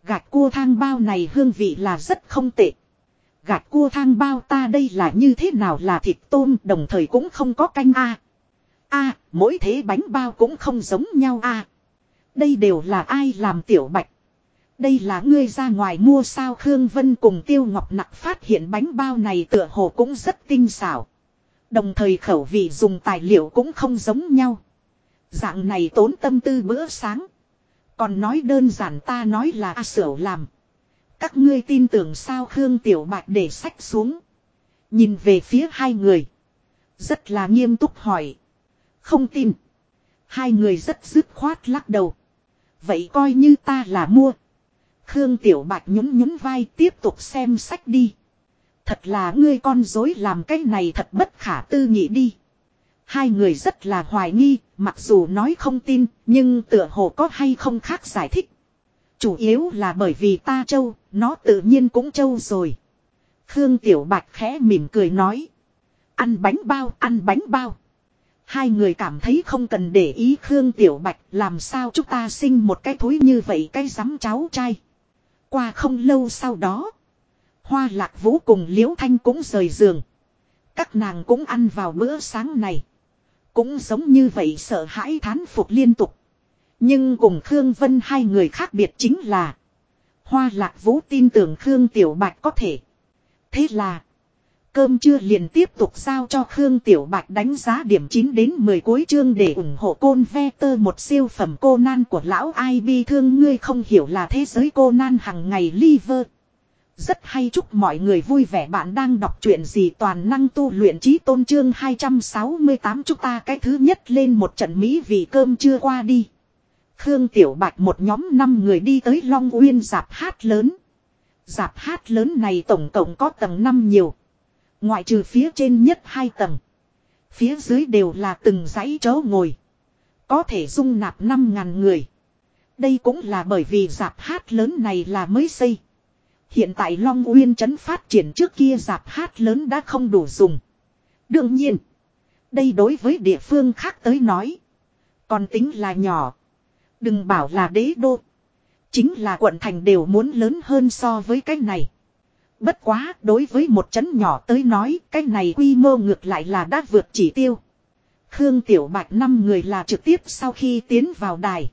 Gạch cua thang bao này hương vị là rất không tệ. Gạch cua thang bao ta đây là như thế nào là thịt tôm, đồng thời cũng không có canh a a, mỗi thế bánh bao cũng không giống nhau a Đây đều là ai làm tiểu bạch. Đây là ngươi ra ngoài mua sao Khương Vân cùng Tiêu Ngọc Nặc phát hiện bánh bao này tựa hồ cũng rất tinh xảo. Đồng thời khẩu vị dùng tài liệu cũng không giống nhau. Dạng này tốn tâm tư bữa sáng. Còn nói đơn giản ta nói là A Sửu làm. Các ngươi tin tưởng sao Khương Tiểu Bạch để sách xuống. Nhìn về phía hai người. Rất là nghiêm túc hỏi. Không tin. Hai người rất dứt khoát lắc đầu. Vậy coi như ta là mua. Khương Tiểu Bạch nhún nhún vai tiếp tục xem sách đi. Thật là ngươi con dối làm cái này thật bất khả tư nghị đi. Hai người rất là hoài nghi, mặc dù nói không tin, nhưng tựa hồ có hay không khác giải thích. Chủ yếu là bởi vì ta châu, nó tự nhiên cũng châu rồi. Khương Tiểu Bạch khẽ mỉm cười nói. Ăn bánh bao, ăn bánh bao. Hai người cảm thấy không cần để ý Khương Tiểu Bạch làm sao chúng ta sinh một cái thối như vậy cái rắm cháu trai. Qua không lâu sau đó. Hoa lạc vũ cùng Liễu Thanh cũng rời giường. Các nàng cũng ăn vào bữa sáng này. Cũng giống như vậy sợ hãi thán phục liên tục. Nhưng cùng Khương Vân hai người khác biệt chính là. Hoa lạc vũ tin tưởng Khương Tiểu Bạch có thể. Thế là. Cơm chưa liền tiếp tục giao cho Khương Tiểu Bạch đánh giá điểm 9 đến 10 cuối chương để ủng hộ côn ve tơ, một siêu phẩm cô nan của lão ai bi thương ngươi không hiểu là thế giới cô nan hằng ngày liver. Rất hay chúc mọi người vui vẻ bạn đang đọc truyện gì toàn năng tu luyện trí tôn trương 268 chúng ta cái thứ nhất lên một trận Mỹ vì cơm chưa qua đi. Khương Tiểu Bạch một nhóm 5 người đi tới Long Uyên giạp hát lớn. Giạp hát lớn này tổng cộng có tầng 5 nhiều. Ngoại trừ phía trên nhất hai tầng. Phía dưới đều là từng dãy chỗ ngồi. Có thể dung nạp 5.000 người. Đây cũng là bởi vì giạp hát lớn này là mới xây. Hiện tại Long Uyên trấn phát triển trước kia giạp hát lớn đã không đủ dùng. Đương nhiên. Đây đối với địa phương khác tới nói. Còn tính là nhỏ. Đừng bảo là đế đô. Chính là quận thành đều muốn lớn hơn so với cái này. Bất quá, đối với một chấn nhỏ tới nói, cái này quy mô ngược lại là đã vượt chỉ tiêu. Khương Tiểu Bạch năm người là trực tiếp sau khi tiến vào đài.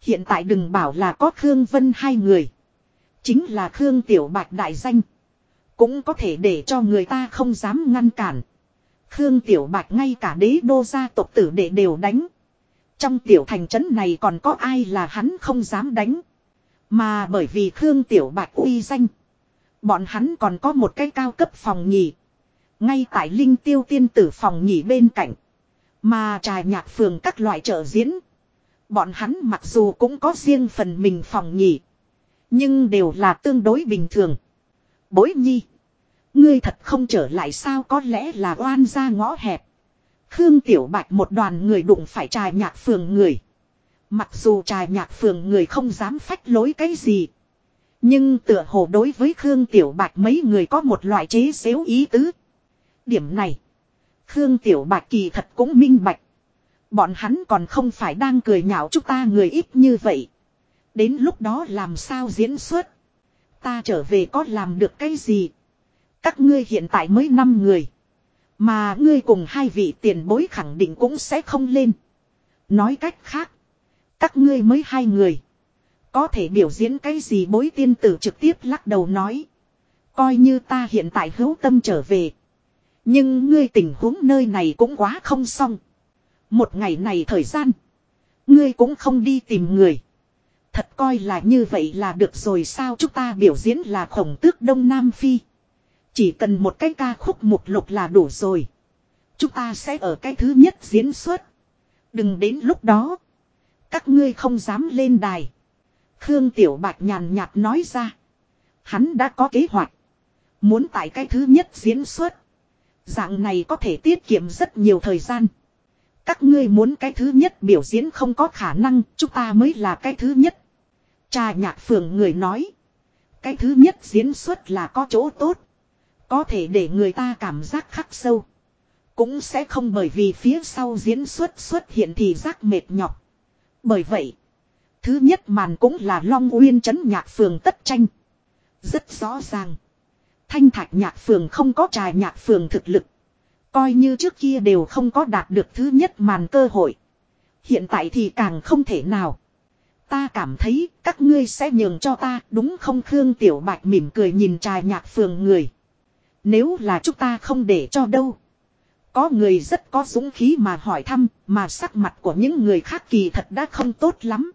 Hiện tại đừng bảo là có Khương Vân hai người. Chính là Khương Tiểu Bạch đại danh. Cũng có thể để cho người ta không dám ngăn cản. Khương Tiểu Bạch ngay cả đế đô gia tộc tử đệ đều đánh. Trong tiểu thành trấn này còn có ai là hắn không dám đánh. Mà bởi vì Khương Tiểu Bạch uy danh. Bọn hắn còn có một cái cao cấp phòng nhỉ. Ngay tại linh tiêu tiên tử phòng nhỉ bên cạnh. Mà trà nhạc phường các loại trợ diễn. Bọn hắn mặc dù cũng có riêng phần mình phòng nhỉ. Nhưng đều là tương đối bình thường. Bối nhi. Ngươi thật không trở lại sao có lẽ là oan ra ngõ hẹp. Khương Tiểu Bạch một đoàn người đụng phải trà nhạc phường người. Mặc dù trà nhạc phường người không dám phách lối cái gì. Nhưng tựa hồ đối với Khương Tiểu Bạch mấy người có một loại chế xếu ý tứ. Điểm này. Khương Tiểu Bạch kỳ thật cũng minh bạch. Bọn hắn còn không phải đang cười nhạo chúng ta người ít như vậy. Đến lúc đó làm sao diễn xuất. Ta trở về có làm được cái gì. Các ngươi hiện tại mới 5 người. Mà ngươi cùng hai vị tiền bối khẳng định cũng sẽ không lên. Nói cách khác. Các ngươi mới hai người. Có thể biểu diễn cái gì bối tiên tử trực tiếp lắc đầu nói. Coi như ta hiện tại hữu tâm trở về. Nhưng ngươi tình huống nơi này cũng quá không xong. Một ngày này thời gian. Ngươi cũng không đi tìm người. Thật coi là như vậy là được rồi sao chúng ta biểu diễn là khổng tước Đông Nam Phi. Chỉ cần một cái ca khúc mục lục là đủ rồi. Chúng ta sẽ ở cái thứ nhất diễn xuất. Đừng đến lúc đó. Các ngươi không dám lên đài. Khương Tiểu Bạch nhàn nhạt nói ra. Hắn đã có kế hoạch. Muốn tại cái thứ nhất diễn xuất. Dạng này có thể tiết kiệm rất nhiều thời gian. Các ngươi muốn cái thứ nhất biểu diễn không có khả năng, chúng ta mới là cái thứ nhất. Trà nhạc phường người nói. Cái thứ nhất diễn xuất là có chỗ tốt. Có thể để người ta cảm giác khắc sâu. Cũng sẽ không bởi vì phía sau diễn xuất xuất hiện thì giác mệt nhọc. Bởi vậy, thứ nhất màn cũng là Long Uyên chấn nhạc phường tất tranh. Rất rõ ràng. Thanh thạch nhạc phường không có trà nhạc phường thực lực. Coi như trước kia đều không có đạt được thứ nhất màn cơ hội. Hiện tại thì càng không thể nào. Ta cảm thấy các ngươi sẽ nhường cho ta, đúng không Khương Tiểu Bạch mỉm cười nhìn trà nhạc phường người. Nếu là chúng ta không để cho đâu. Có người rất có dũng khí mà hỏi thăm, mà sắc mặt của những người khác kỳ thật đã không tốt lắm.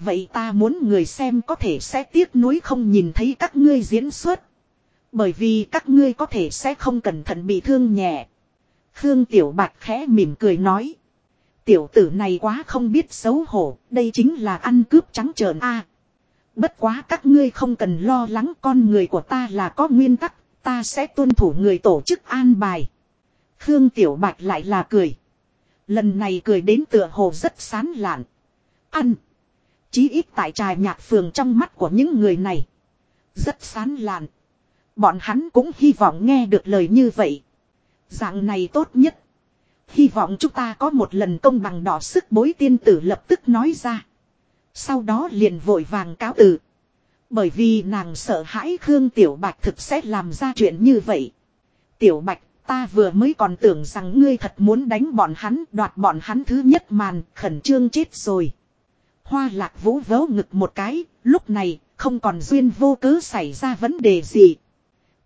Vậy ta muốn người xem có thể sẽ tiếc nuối không nhìn thấy các ngươi diễn xuất. Bởi vì các ngươi có thể sẽ không cẩn thận bị thương nhẹ. Khương Tiểu Bạch khẽ mỉm cười nói. Tiểu tử này quá không biết xấu hổ, đây chính là ăn cướp trắng trợn a. bất quá các ngươi không cần lo lắng con người của ta là có nguyên tắc, ta sẽ tuân thủ người tổ chức an bài. Khương Tiểu Bạch lại là cười. Lần này cười đến tựa hồ rất sán lạn. Ăn. Chí ít tại trài nhạc phường trong mắt của những người này. Rất sán lạn. Bọn hắn cũng hy vọng nghe được lời như vậy. Dạng này tốt nhất. Hy vọng chúng ta có một lần công bằng đỏ sức bối tiên tử lập tức nói ra. Sau đó liền vội vàng cáo từ. Bởi vì nàng sợ hãi Khương Tiểu Bạch thực sẽ làm ra chuyện như vậy. Tiểu Bạch, ta vừa mới còn tưởng rằng ngươi thật muốn đánh bọn hắn, đoạt bọn hắn thứ nhất màn, khẩn trương chết rồi. Hoa lạc vũ vớ ngực một cái, lúc này, không còn duyên vô cớ xảy ra vấn đề gì.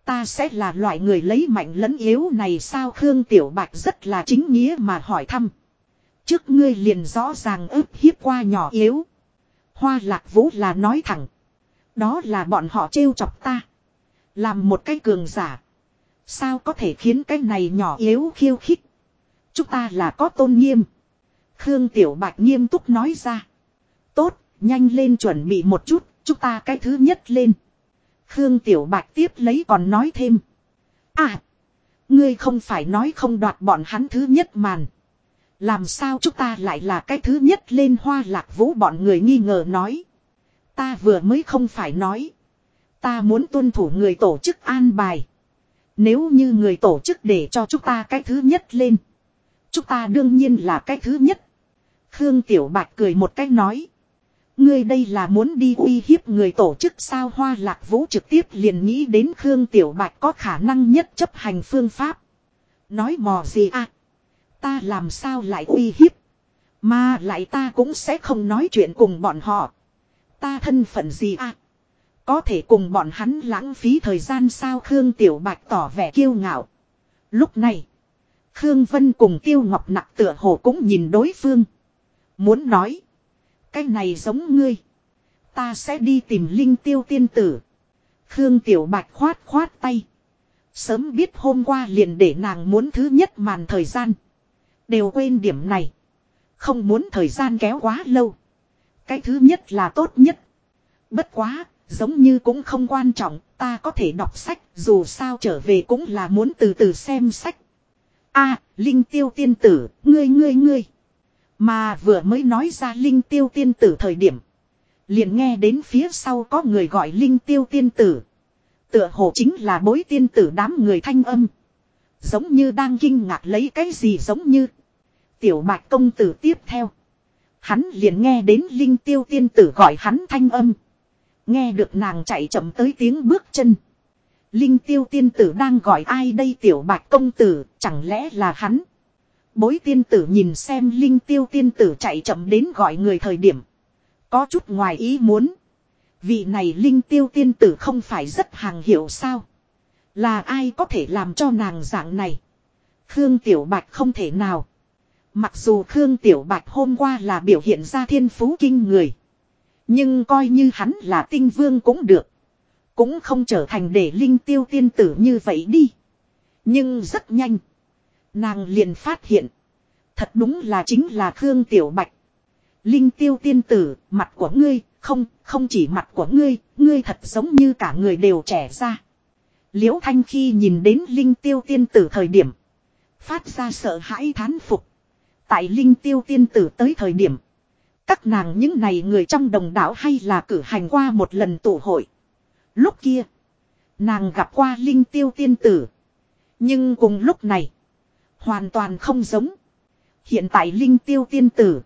Ta sẽ là loại người lấy mạnh lẫn yếu này sao Khương Tiểu Bạch rất là chính nghĩa mà hỏi thăm. Trước ngươi liền rõ ràng ức hiếp qua nhỏ yếu. Hoa lạc vũ là nói thẳng. Đó là bọn họ trêu chọc ta. Làm một cái cường giả. Sao có thể khiến cái này nhỏ yếu khiêu khích. Chúng ta là có tôn nghiêm. Khương Tiểu Bạch nghiêm túc nói ra. Tốt, nhanh lên chuẩn bị một chút, chúng ta cái thứ nhất lên. Khương Tiểu Bạch tiếp lấy còn nói thêm. À, ngươi không phải nói không đoạt bọn hắn thứ nhất màn. Làm sao chúng ta lại là cái thứ nhất lên hoa lạc vũ bọn người nghi ngờ nói. Ta vừa mới không phải nói. Ta muốn tuân thủ người tổ chức an bài. Nếu như người tổ chức để cho chúng ta cái thứ nhất lên. Chúng ta đương nhiên là cái thứ nhất. Khương Tiểu Bạch cười một cách nói. Ngươi đây là muốn đi uy hiếp người tổ chức sao hoa lạc vũ trực tiếp liền nghĩ đến Khương Tiểu Bạch có khả năng nhất chấp hành phương pháp. Nói mò gì à? Ta làm sao lại uy hiếp? Mà lại ta cũng sẽ không nói chuyện cùng bọn họ. Ta thân phận gì à? Có thể cùng bọn hắn lãng phí thời gian sao Khương Tiểu Bạch tỏ vẻ kiêu ngạo. Lúc này, Khương Vân cùng Tiêu Ngọc Nặc tựa hồ cũng nhìn đối phương. Muốn nói, cái này giống ngươi. Ta sẽ đi tìm Linh Tiêu tiên tử. Khương Tiểu Bạch khoát khoát tay. Sớm biết hôm qua liền để nàng muốn thứ nhất màn thời gian. Đều quên điểm này. Không muốn thời gian kéo quá lâu. Cái thứ nhất là tốt nhất. Bất quá, giống như cũng không quan trọng, ta có thể đọc sách, dù sao trở về cũng là muốn từ từ xem sách. a Linh Tiêu tiên tử, ngươi ngươi ngươi. Mà vừa mới nói ra Linh Tiêu tiên tử thời điểm. Liền nghe đến phía sau có người gọi Linh Tiêu tiên tử. Tựa hồ chính là bối tiên tử đám người thanh âm. Giống như đang kinh ngạc lấy cái gì giống như. Tiểu bạch công tử tiếp theo. Hắn liền nghe đến Linh Tiêu tiên tử gọi hắn thanh âm. Nghe được nàng chạy chậm tới tiếng bước chân. Linh tiêu tiên tử đang gọi ai đây tiểu bạch công tử, chẳng lẽ là hắn? Bối tiên tử nhìn xem linh tiêu tiên tử chạy chậm đến gọi người thời điểm. Có chút ngoài ý muốn. Vị này linh tiêu tiên tử không phải rất hàng hiệu sao? Là ai có thể làm cho nàng dạng này? Khương Tiểu Bạch không thể nào. Mặc dù Khương Tiểu Bạch hôm qua là biểu hiện ra thiên phú kinh người. Nhưng coi như hắn là tinh vương cũng được. Cũng không trở thành để linh tiêu tiên tử như vậy đi. Nhưng rất nhanh. Nàng liền phát hiện. Thật đúng là chính là Khương Tiểu Bạch. Linh tiêu tiên tử, mặt của ngươi, không, không chỉ mặt của ngươi, ngươi thật giống như cả người đều trẻ ra. Liễu Thanh khi nhìn đến Linh tiêu tiên tử thời điểm. Phát ra sợ hãi thán phục. Tại Linh tiêu tiên tử tới thời điểm. Các nàng những này người trong đồng đảo hay là cử hành qua một lần tụ hội. Lúc kia, nàng gặp qua Linh tiêu tiên tử. Nhưng cùng lúc này, hoàn toàn không giống. Hiện tại Linh tiêu tiên tử,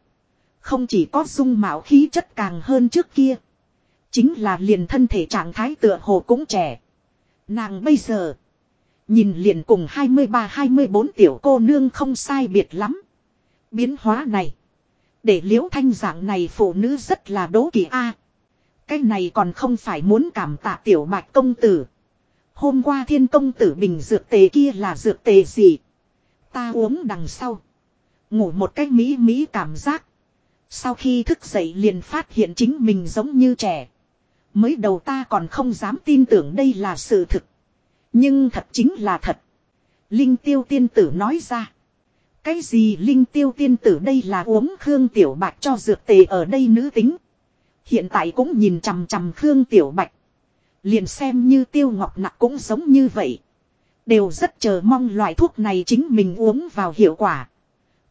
không chỉ có dung mạo khí chất càng hơn trước kia. Chính là liền thân thể trạng thái tựa hồ cũng trẻ. Nàng bây giờ, nhìn liền cùng 23-24 tiểu cô nương không sai biệt lắm. Biến hóa này, để liễu thanh dạng này phụ nữ rất là đố kỵ a. cái này còn không phải muốn cảm tạ tiểu bạch công tử. Hôm qua thiên công tử bình dược tề kia là dược tề gì? Ta uống đằng sau. Ngủ một cách mỹ mỹ cảm giác. Sau khi thức dậy liền phát hiện chính mình giống như trẻ. Mới đầu ta còn không dám tin tưởng đây là sự thực. Nhưng thật chính là thật. Linh tiêu tiên tử nói ra. Cái gì linh tiêu tiên tử đây là uống Khương Tiểu Bạch cho dược tề ở đây nữ tính. Hiện tại cũng nhìn chằm chằm Khương Tiểu Bạch. Liền xem như tiêu ngọc nặng cũng giống như vậy. Đều rất chờ mong loại thuốc này chính mình uống vào hiệu quả.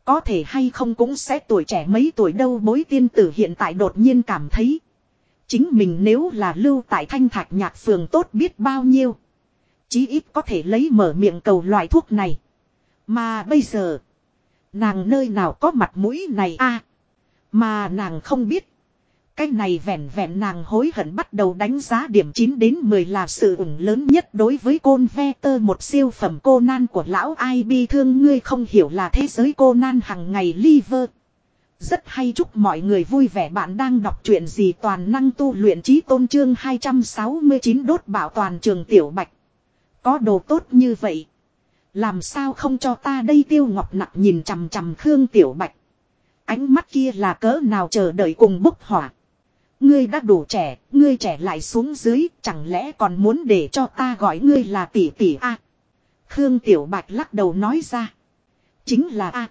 Có thể hay không cũng sẽ tuổi trẻ mấy tuổi đâu, bối tiên tử hiện tại đột nhiên cảm thấy. Chính mình nếu là lưu tại thanh thạch nhạc phường tốt biết bao nhiêu. Chí ít có thể lấy mở miệng cầu loại thuốc này. Mà bây giờ. Nàng nơi nào có mặt mũi này a Mà nàng không biết. Cái này vẹn vẹn nàng hối hận bắt đầu đánh giá điểm 9 đến 10 là sự ủng lớn nhất đối với côn ve tơ, một siêu phẩm cô nan của lão ai bi thương ngươi không hiểu là thế giới cô nan hằng ngày liver. Rất hay chúc mọi người vui vẻ bạn đang đọc truyện gì toàn năng tu luyện trí tôn trương 269 đốt bảo toàn trường tiểu bạch. Có đồ tốt như vậy. Làm sao không cho ta đây tiêu ngọc nặng nhìn chằm chằm Khương Tiểu Bạch. Ánh mắt kia là cỡ nào chờ đợi cùng bốc hỏa. Ngươi đã đủ trẻ, ngươi trẻ lại xuống dưới, chẳng lẽ còn muốn để cho ta gọi ngươi là tỷ tỷ a? Khương Tiểu Bạch lắc đầu nói ra. Chính là a.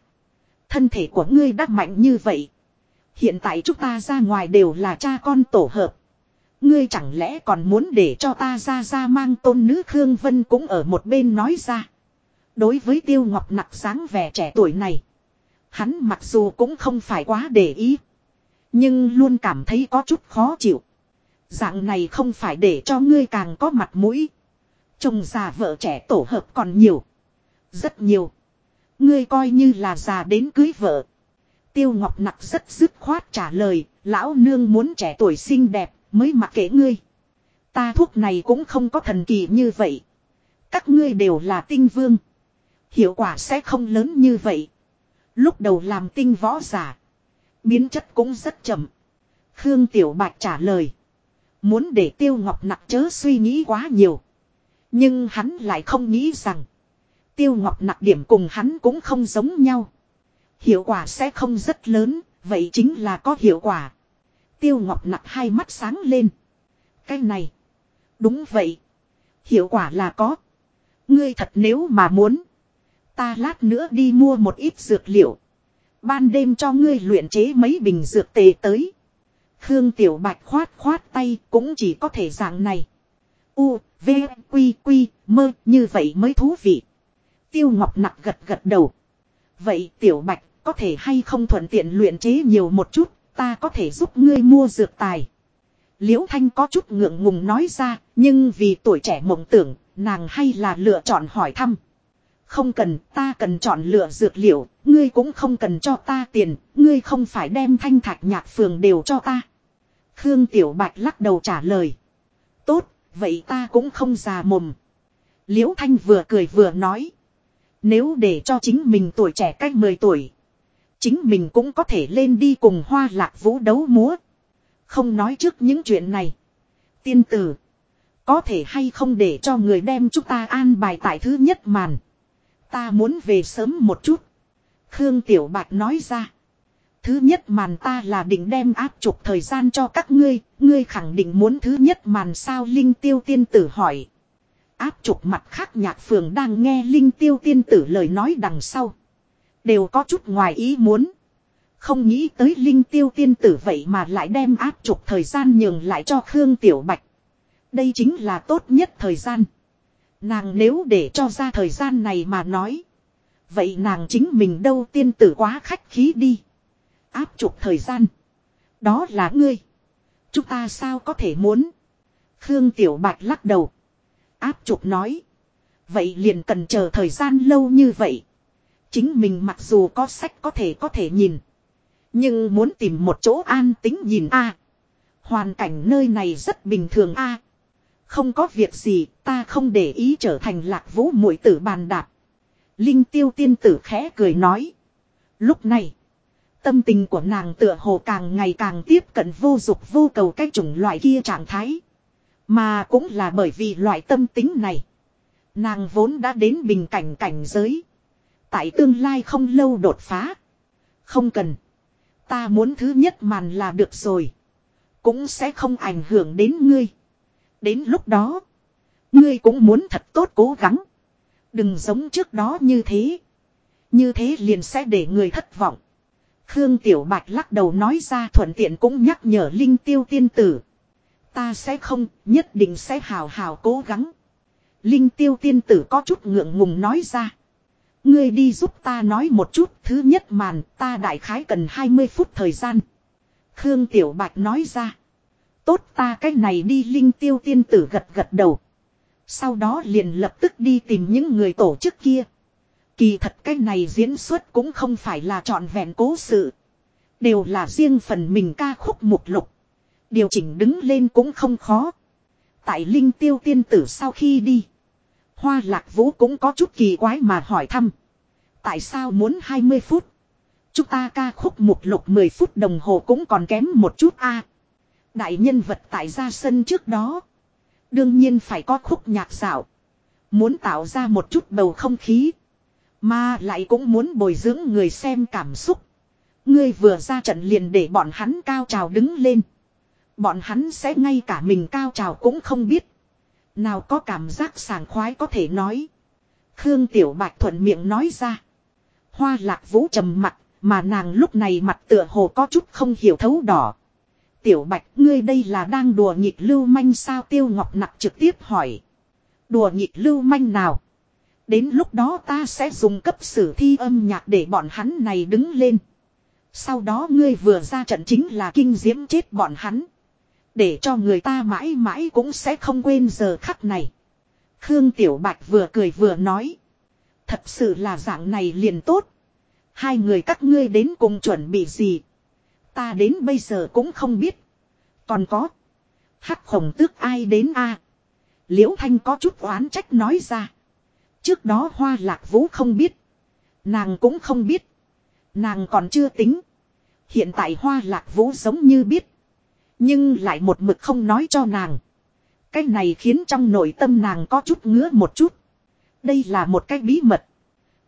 Thân thể của ngươi đã mạnh như vậy. Hiện tại chúng ta ra ngoài đều là cha con tổ hợp. Ngươi chẳng lẽ còn muốn để cho ta ra ra mang tôn nữ Khương Vân cũng ở một bên nói ra. Đối với Tiêu Ngọc nặc sáng vẻ trẻ tuổi này. Hắn mặc dù cũng không phải quá để ý. Nhưng luôn cảm thấy có chút khó chịu. Dạng này không phải để cho ngươi càng có mặt mũi. Chồng già vợ trẻ tổ hợp còn nhiều. Rất nhiều. Ngươi coi như là già đến cưới vợ. Tiêu Ngọc Nặc rất dứt khoát trả lời, lão nương muốn trẻ tuổi xinh đẹp, mới mặc kệ ngươi. Ta thuốc này cũng không có thần kỳ như vậy. Các ngươi đều là tinh vương. Hiệu quả sẽ không lớn như vậy. Lúc đầu làm tinh võ giả. Biến chất cũng rất chậm. Khương Tiểu Bạch trả lời. Muốn để Tiêu Ngọc Nặc chớ suy nghĩ quá nhiều. Nhưng hắn lại không nghĩ rằng. Tiêu Ngọc Nặc điểm cùng hắn cũng không giống nhau. Hiệu quả sẽ không rất lớn, vậy chính là có hiệu quả. Tiêu Ngọc Nặc hai mắt sáng lên. Cái này. Đúng vậy. Hiệu quả là có. Ngươi thật nếu mà muốn. Ta lát nữa đi mua một ít dược liệu. Ban đêm cho ngươi luyện chế mấy bình dược tề tới. Khương Tiểu Bạch khoát khoát tay cũng chỉ có thể dạng này. U, V, Quy, Quy, mơ, như vậy mới thú vị. Tiêu Ngọc nặng gật gật đầu. Vậy Tiểu Bạch có thể hay không thuận tiện luyện chế nhiều một chút, ta có thể giúp ngươi mua dược tài. Liễu Thanh có chút ngượng ngùng nói ra, nhưng vì tuổi trẻ mộng tưởng, nàng hay là lựa chọn hỏi thăm. Không cần, ta cần chọn lựa dược liệu, ngươi cũng không cần cho ta tiền, ngươi không phải đem thanh thạch nhạc phường đều cho ta. Khương Tiểu Bạch lắc đầu trả lời. Tốt, vậy ta cũng không già mồm. Liễu Thanh vừa cười vừa nói. Nếu để cho chính mình tuổi trẻ cách 10 tuổi. Chính mình cũng có thể lên đi cùng hoa lạc vũ đấu múa. Không nói trước những chuyện này. Tiên tử. Có thể hay không để cho người đem chúng ta an bài tại thứ nhất màn. Ta muốn về sớm một chút. Khương Tiểu Bạch nói ra. Thứ nhất màn ta là định đem áp trục thời gian cho các ngươi. Ngươi khẳng định muốn thứ nhất màn sao Linh Tiêu Tiên Tử hỏi. Áp trục mặt khác nhạc phường đang nghe Linh Tiêu Tiên Tử lời nói đằng sau. Đều có chút ngoài ý muốn. Không nghĩ tới Linh Tiêu Tiên Tử vậy mà lại đem áp trục thời gian nhường lại cho Khương Tiểu Bạch. Đây chính là tốt nhất thời gian. Nàng nếu để cho ra thời gian này mà nói. Vậy nàng chính mình đâu tiên tử quá khách khí đi. Áp trục thời gian. Đó là ngươi. Chúng ta sao có thể muốn. Khương Tiểu Bạch lắc đầu. Áp trục nói. Vậy liền cần chờ thời gian lâu như vậy. Chính mình mặc dù có sách có thể có thể nhìn. Nhưng muốn tìm một chỗ an tính nhìn a Hoàn cảnh nơi này rất bình thường a không có việc gì, ta không để ý trở thành lạc vũ mũi tử bàn đạp. Linh tiêu tiên tử khẽ cười nói. Lúc này. Tâm tình của nàng tựa hồ càng ngày càng tiếp cận vô dục vô cầu cái chủng loại kia trạng thái. Mà cũng là bởi vì loại tâm tính này. Nàng vốn đã đến bình cảnh cảnh giới. Tại tương lai không lâu đột phá. Không cần. Ta muốn thứ nhất màn là được rồi. Cũng sẽ không ảnh hưởng đến ngươi. Đến lúc đó. Ngươi cũng muốn thật tốt cố gắng. Đừng giống trước đó như thế. Như thế liền sẽ để người thất vọng. Khương Tiểu Bạch lắc đầu nói ra thuận tiện cũng nhắc nhở Linh Tiêu Tiên Tử. Ta sẽ không, nhất định sẽ hào hào cố gắng. Linh Tiêu Tiên Tử có chút ngượng ngùng nói ra. Ngươi đi giúp ta nói một chút, thứ nhất màn, ta đại khái cần 20 phút thời gian. Khương Tiểu Bạch nói ra. Tốt ta cái này đi Linh Tiêu Tiên Tử gật gật đầu. Sau đó liền lập tức đi tìm những người tổ chức kia. Kỳ thật cái này diễn xuất cũng không phải là trọn vẹn cố sự. Đều là riêng phần mình ca khúc mục lục. Điều chỉnh đứng lên cũng không khó. Tại Linh Tiêu Tiên Tử sau khi đi. Hoa Lạc Vũ cũng có chút kỳ quái mà hỏi thăm. Tại sao muốn 20 phút? Chúng ta ca khúc mục lục 10 phút đồng hồ cũng còn kém một chút a đại nhân vật tại ra sân trước đó. Đương nhiên phải có khúc nhạc xảo. Muốn tạo ra một chút bầu không khí. Mà lại cũng muốn bồi dưỡng người xem cảm xúc. Ngươi vừa ra trận liền để bọn hắn cao trào đứng lên. Bọn hắn sẽ ngay cả mình cao trào cũng không biết. Nào có cảm giác sảng khoái có thể nói. Khương Tiểu Bạch thuận miệng nói ra. Hoa lạc vũ trầm mặt, mà nàng lúc này mặt tựa hồ có chút không hiểu thấu đỏ. Tiểu Bạch, ngươi đây là đang đùa nghịch lưu manh sao Tiêu Ngọc Nặc trực tiếp hỏi. Đùa nghịch lưu manh nào? Đến lúc đó ta sẽ dùng cấp sử thi âm nhạc để bọn hắn này đứng lên. Sau đó ngươi vừa ra trận chính là kinh diễm chết bọn hắn. Để cho người ta mãi mãi cũng sẽ không quên giờ khắc này. Khương Tiểu Bạch vừa cười vừa nói. Thật sự là dạng này liền tốt. Hai người các ngươi đến cùng chuẩn bị gì. Ta đến bây giờ cũng không biết. Còn có. Hắc khổng tước ai đến a Liễu Thanh có chút oán trách nói ra. Trước đó hoa lạc vũ không biết. Nàng cũng không biết. Nàng còn chưa tính. Hiện tại hoa lạc vũ giống như biết. Nhưng lại một mực không nói cho nàng. Cái này khiến trong nội tâm nàng có chút ngứa một chút. Đây là một cái bí mật.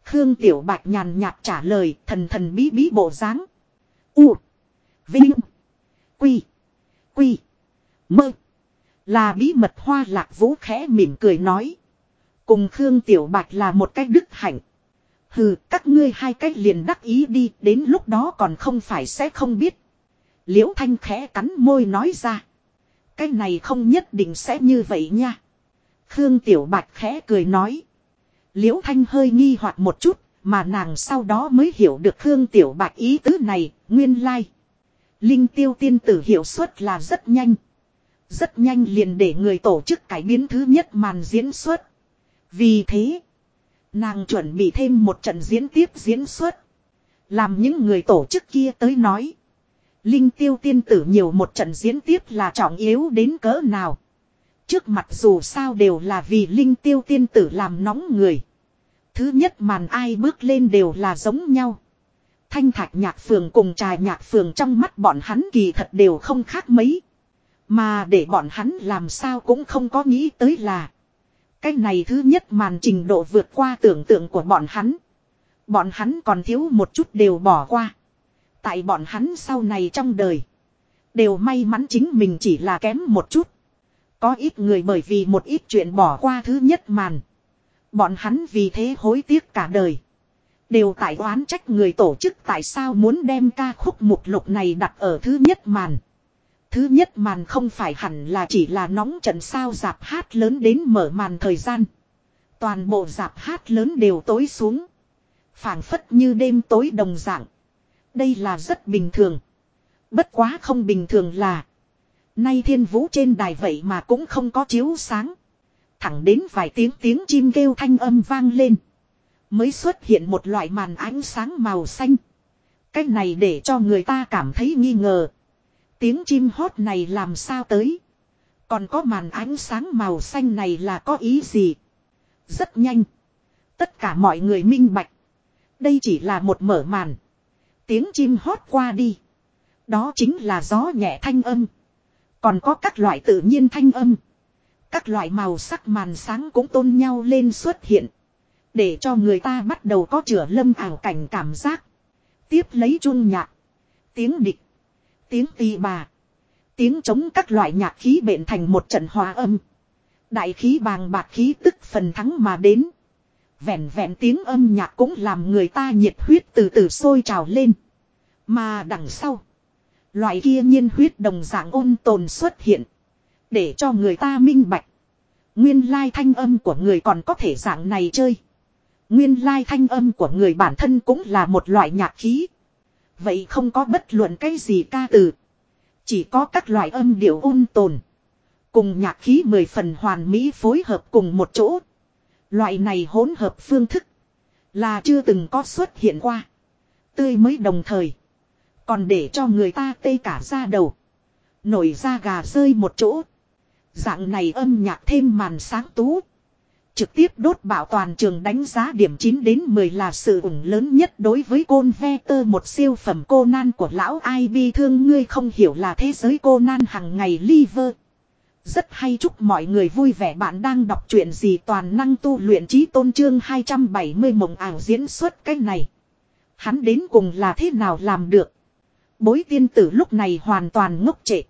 Khương Tiểu Bạch nhàn nhạt trả lời, thần thần bí bí bộ dáng. U. Vinh. Quy. Quy. Mơ. Là bí mật hoa lạc vũ khẽ mỉm cười nói. Cùng Khương Tiểu Bạch là một cách đức hạnh. Hừ, các ngươi hai cách liền đắc ý đi, đến lúc đó còn không phải sẽ không biết. Liễu Thanh khẽ cắn môi nói ra. Cái này không nhất định sẽ như vậy nha. Khương Tiểu Bạch khẽ cười nói. Liễu Thanh hơi nghi hoặc một chút, mà nàng sau đó mới hiểu được Khương Tiểu Bạch ý tứ này, nguyên lai. Like. Linh tiêu tiên tử hiệu suất là rất nhanh. Rất nhanh liền để người tổ chức cải biến thứ nhất màn diễn xuất. Vì thế, nàng chuẩn bị thêm một trận diễn tiếp diễn xuất. Làm những người tổ chức kia tới nói. Linh tiêu tiên tử nhiều một trận diễn tiếp là trọng yếu đến cỡ nào. Trước mặt dù sao đều là vì linh tiêu tiên tử làm nóng người. Thứ nhất màn ai bước lên đều là giống nhau. Thanh thạch nhạc phường cùng trài nhạc phường trong mắt bọn hắn kỳ thật đều không khác mấy. Mà để bọn hắn làm sao cũng không có nghĩ tới là. Cái này thứ nhất màn trình độ vượt qua tưởng tượng của bọn hắn. Bọn hắn còn thiếu một chút đều bỏ qua. Tại bọn hắn sau này trong đời. Đều may mắn chính mình chỉ là kém một chút. Có ít người bởi vì một ít chuyện bỏ qua thứ nhất màn. Bọn hắn vì thế hối tiếc cả đời. Đều tại oán trách người tổ chức tại sao muốn đem ca khúc mục lục này đặt ở thứ nhất màn. Thứ nhất màn không phải hẳn là chỉ là nóng trận sao dạp hát lớn đến mở màn thời gian. Toàn bộ dạp hát lớn đều tối xuống. phảng phất như đêm tối đồng dạng. Đây là rất bình thường. Bất quá không bình thường là. Nay thiên vũ trên đài vậy mà cũng không có chiếu sáng. Thẳng đến vài tiếng tiếng chim kêu thanh âm vang lên. Mới xuất hiện một loại màn ánh sáng màu xanh. Cái này để cho người ta cảm thấy nghi ngờ. Tiếng chim hót này làm sao tới. Còn có màn ánh sáng màu xanh này là có ý gì. Rất nhanh. Tất cả mọi người minh bạch. Đây chỉ là một mở màn. Tiếng chim hót qua đi. Đó chính là gió nhẹ thanh âm. Còn có các loại tự nhiên thanh âm. Các loại màu sắc màn sáng cũng tôn nhau lên xuất hiện. Để cho người ta bắt đầu có chữa lâm ảo cảnh cảm giác. Tiếp lấy chun nhạc. Tiếng địch. Tiếng tì bà. Tiếng chống các loại nhạc khí bệnh thành một trận hòa âm. Đại khí bàng bạc khí tức phần thắng mà đến. Vẹn vẹn tiếng âm nhạc cũng làm người ta nhiệt huyết từ từ sôi trào lên. Mà đằng sau. Loại kia nhiên huyết đồng dạng ôn tồn xuất hiện. Để cho người ta minh bạch. Nguyên lai thanh âm của người còn có thể dạng này chơi. Nguyên lai thanh âm của người bản thân cũng là một loại nhạc khí. Vậy không có bất luận cái gì ca từ. Chỉ có các loại âm điệu ôn tồn. Cùng nhạc khí mười phần hoàn mỹ phối hợp cùng một chỗ. Loại này hỗn hợp phương thức. Là chưa từng có xuất hiện qua. Tươi mới đồng thời. Còn để cho người ta tê cả ra đầu. Nổi da gà rơi một chỗ. Dạng này âm nhạc thêm màn sáng tú. Trực tiếp đốt bảo toàn trường đánh giá điểm 9 đến 10 là sự ủng lớn nhất đối với côn ve tơ, một siêu phẩm cô nan của lão ai bi thương ngươi không hiểu là thế giới cô nan hàng ngày liver. Rất hay, chúc mọi người vui vẻ bạn đang đọc chuyện gì toàn năng tu luyện trí tôn trương 270 mộng ảo diễn xuất cái này. Hắn đến cùng là thế nào làm được. Bối tiên tử lúc này hoàn toàn ngốc trệ.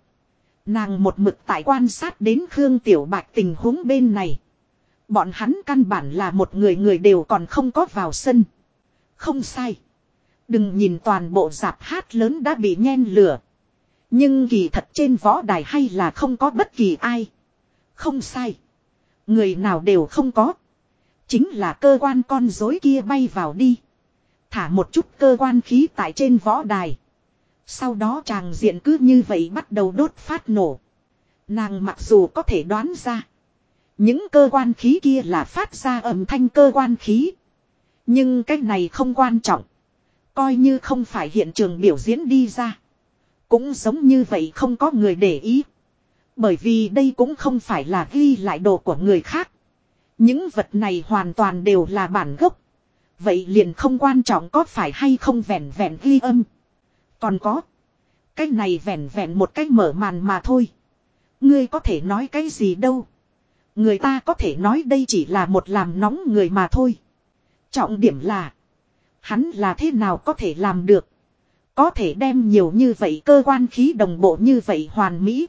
Nàng một mực tại quan sát đến Khương Tiểu Bạch tình huống bên này. Bọn hắn căn bản là một người người đều còn không có vào sân. Không sai. Đừng nhìn toàn bộ dạp hát lớn đã bị nhen lửa. Nhưng kỳ thật trên võ đài hay là không có bất kỳ ai. Không sai. Người nào đều không có. Chính là cơ quan con dối kia bay vào đi. Thả một chút cơ quan khí tại trên võ đài. Sau đó chàng diện cứ như vậy bắt đầu đốt phát nổ. Nàng mặc dù có thể đoán ra. Những cơ quan khí kia là phát ra âm thanh cơ quan khí. Nhưng cái này không quan trọng. Coi như không phải hiện trường biểu diễn đi ra. Cũng giống như vậy không có người để ý. Bởi vì đây cũng không phải là ghi lại đồ của người khác. Những vật này hoàn toàn đều là bản gốc. Vậy liền không quan trọng có phải hay không vẹn vẹn ghi âm. Còn có. Cái này vẹn vẹn một cách mở màn mà thôi. Ngươi có thể nói cái gì đâu. Người ta có thể nói đây chỉ là một làm nóng người mà thôi. Trọng điểm là. Hắn là thế nào có thể làm được. Có thể đem nhiều như vậy cơ quan khí đồng bộ như vậy hoàn mỹ.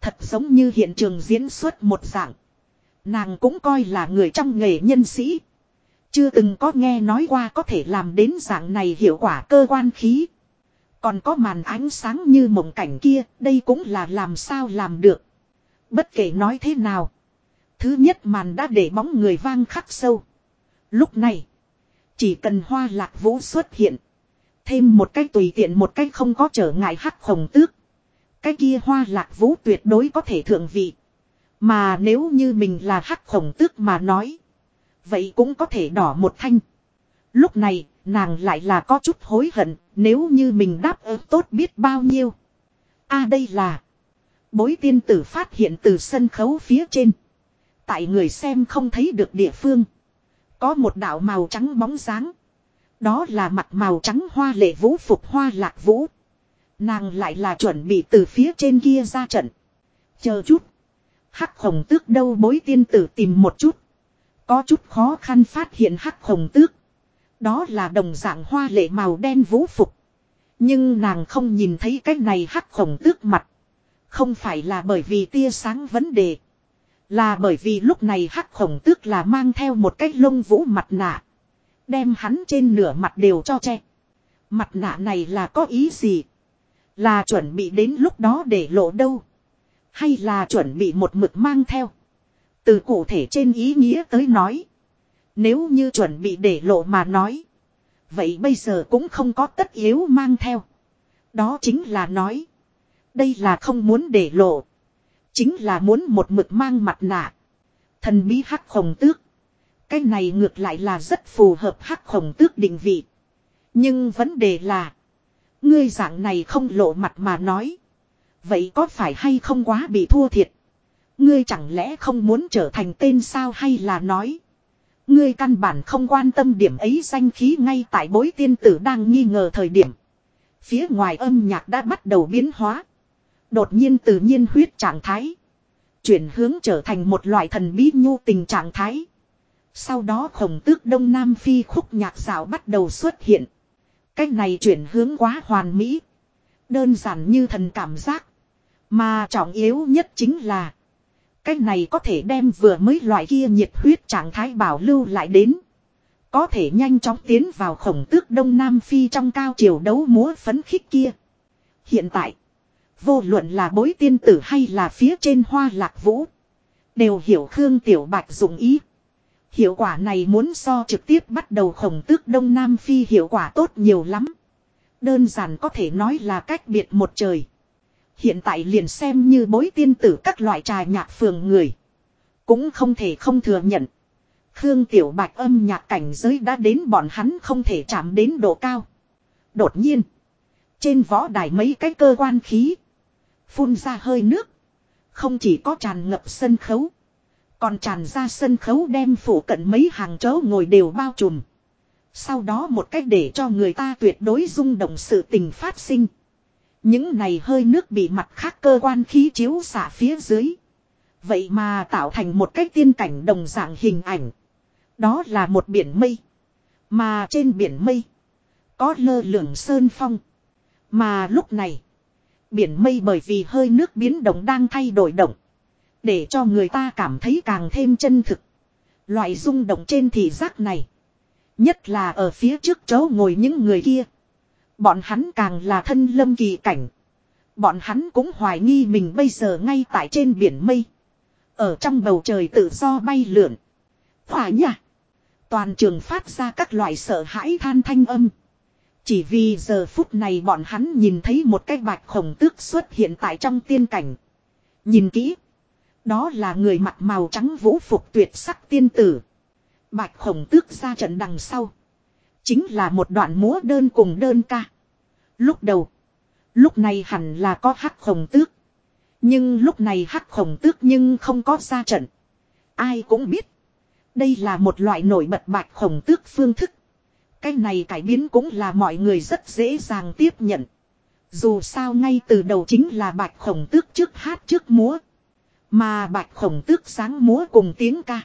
Thật giống như hiện trường diễn xuất một dạng. Nàng cũng coi là người trong nghề nhân sĩ. Chưa từng có nghe nói qua có thể làm đến dạng này hiệu quả cơ quan khí. Còn có màn ánh sáng như mộng cảnh kia, đây cũng là làm sao làm được. Bất kể nói thế nào. Thứ nhất màn đã để bóng người vang khắc sâu. Lúc này, chỉ cần hoa lạc vũ xuất hiện. Thêm một cách tùy tiện một cách không có trở ngại hắc hồng tước. Cái kia hoa lạc vũ tuyệt đối có thể thượng vị. Mà nếu như mình là hắc hồng tước mà nói. Vậy cũng có thể đỏ một thanh. Lúc này, nàng lại là có chút hối hận, nếu như mình đáp ứng tốt biết bao nhiêu. a đây là... Bối tiên tử phát hiện từ sân khấu phía trên. Tại người xem không thấy được địa phương. Có một đạo màu trắng bóng dáng. Đó là mặt màu trắng hoa lệ vũ phục hoa lạc vũ. Nàng lại là chuẩn bị từ phía trên kia ra trận. Chờ chút. Hắc hồng tước đâu bối tiên tử tìm một chút. Có chút khó khăn phát hiện hắc hồng tước. Đó là đồng dạng hoa lệ màu đen vũ phục. Nhưng nàng không nhìn thấy cái này hắc hồng tước mặt. Không phải là bởi vì tia sáng vấn đề. Là bởi vì lúc này hắc khổng tước là mang theo một cái lông vũ mặt nạ. Đem hắn trên nửa mặt đều cho che. Mặt nạ này là có ý gì? Là chuẩn bị đến lúc đó để lộ đâu? Hay là chuẩn bị một mực mang theo? Từ cụ thể trên ý nghĩa tới nói. Nếu như chuẩn bị để lộ mà nói. Vậy bây giờ cũng không có tất yếu mang theo. Đó chính là nói. Đây là không muốn để lộ. Chính là muốn một mực mang mặt nạ. Thần bí hắc khổng tước. Cái này ngược lại là rất phù hợp hắc khổng tước định vị. Nhưng vấn đề là. Ngươi dạng này không lộ mặt mà nói. Vậy có phải hay không quá bị thua thiệt? Ngươi chẳng lẽ không muốn trở thành tên sao hay là nói. Ngươi căn bản không quan tâm điểm ấy danh khí ngay tại bối tiên tử đang nghi ngờ thời điểm. Phía ngoài âm nhạc đã bắt đầu biến hóa. Đột nhiên tự nhiên huyết trạng thái. Chuyển hướng trở thành một loại thần bí nhu tình trạng thái. Sau đó khổng tước Đông Nam Phi khúc nhạc rào bắt đầu xuất hiện. Cách này chuyển hướng quá hoàn mỹ. Đơn giản như thần cảm giác. Mà trọng yếu nhất chính là. Cách này có thể đem vừa mới loại kia nhiệt huyết trạng thái bảo lưu lại đến. Có thể nhanh chóng tiến vào khổng tước Đông Nam Phi trong cao triều đấu múa phấn khích kia. Hiện tại. Vô luận là bối tiên tử hay là phía trên hoa lạc vũ. Đều hiểu Khương Tiểu Bạch dụng ý. Hiệu quả này muốn so trực tiếp bắt đầu khổng tước Đông Nam Phi hiệu quả tốt nhiều lắm. Đơn giản có thể nói là cách biệt một trời. Hiện tại liền xem như bối tiên tử các loại trà nhạc phường người. Cũng không thể không thừa nhận. Khương Tiểu Bạch âm nhạc cảnh giới đã đến bọn hắn không thể chạm đến độ cao. Đột nhiên. Trên võ đài mấy cái cơ quan khí. Phun ra hơi nước. Không chỉ có tràn ngập sân khấu. Còn tràn ra sân khấu đem phủ cận mấy hàng chỗ ngồi đều bao trùm. Sau đó một cách để cho người ta tuyệt đối rung động sự tình phát sinh. Những này hơi nước bị mặt khác cơ quan khí chiếu xả phía dưới. Vậy mà tạo thành một cái tiên cảnh đồng dạng hình ảnh. Đó là một biển mây. Mà trên biển mây. Có lơ lửng sơn phong. Mà lúc này. Biển mây bởi vì hơi nước biến động đang thay đổi động. Để cho người ta cảm thấy càng thêm chân thực. Loại rung động trên thị giác này. Nhất là ở phía trước chỗ ngồi những người kia. Bọn hắn càng là thân lâm kỳ cảnh. Bọn hắn cũng hoài nghi mình bây giờ ngay tại trên biển mây. Ở trong bầu trời tự do bay lượn. Hỏa nhạc. Toàn trường phát ra các loại sợ hãi than thanh âm. Chỉ vì giờ phút này bọn hắn nhìn thấy một cái bạch khổng tước xuất hiện tại trong tiên cảnh. Nhìn kỹ. Đó là người mặt màu trắng vũ phục tuyệt sắc tiên tử. Bạch khổng tước ra trận đằng sau. Chính là một đoạn múa đơn cùng đơn ca. Lúc đầu. Lúc này hẳn là có hắc khổng tước. Nhưng lúc này hắc khổng tước nhưng không có ra trận. Ai cũng biết. Đây là một loại nổi bật bạch khổng tước phương thức. Cái này cải biến cũng là mọi người rất dễ dàng tiếp nhận. Dù sao ngay từ đầu chính là bạch khổng tước trước hát trước múa. Mà bạch khổng tước sáng múa cùng tiếng ca.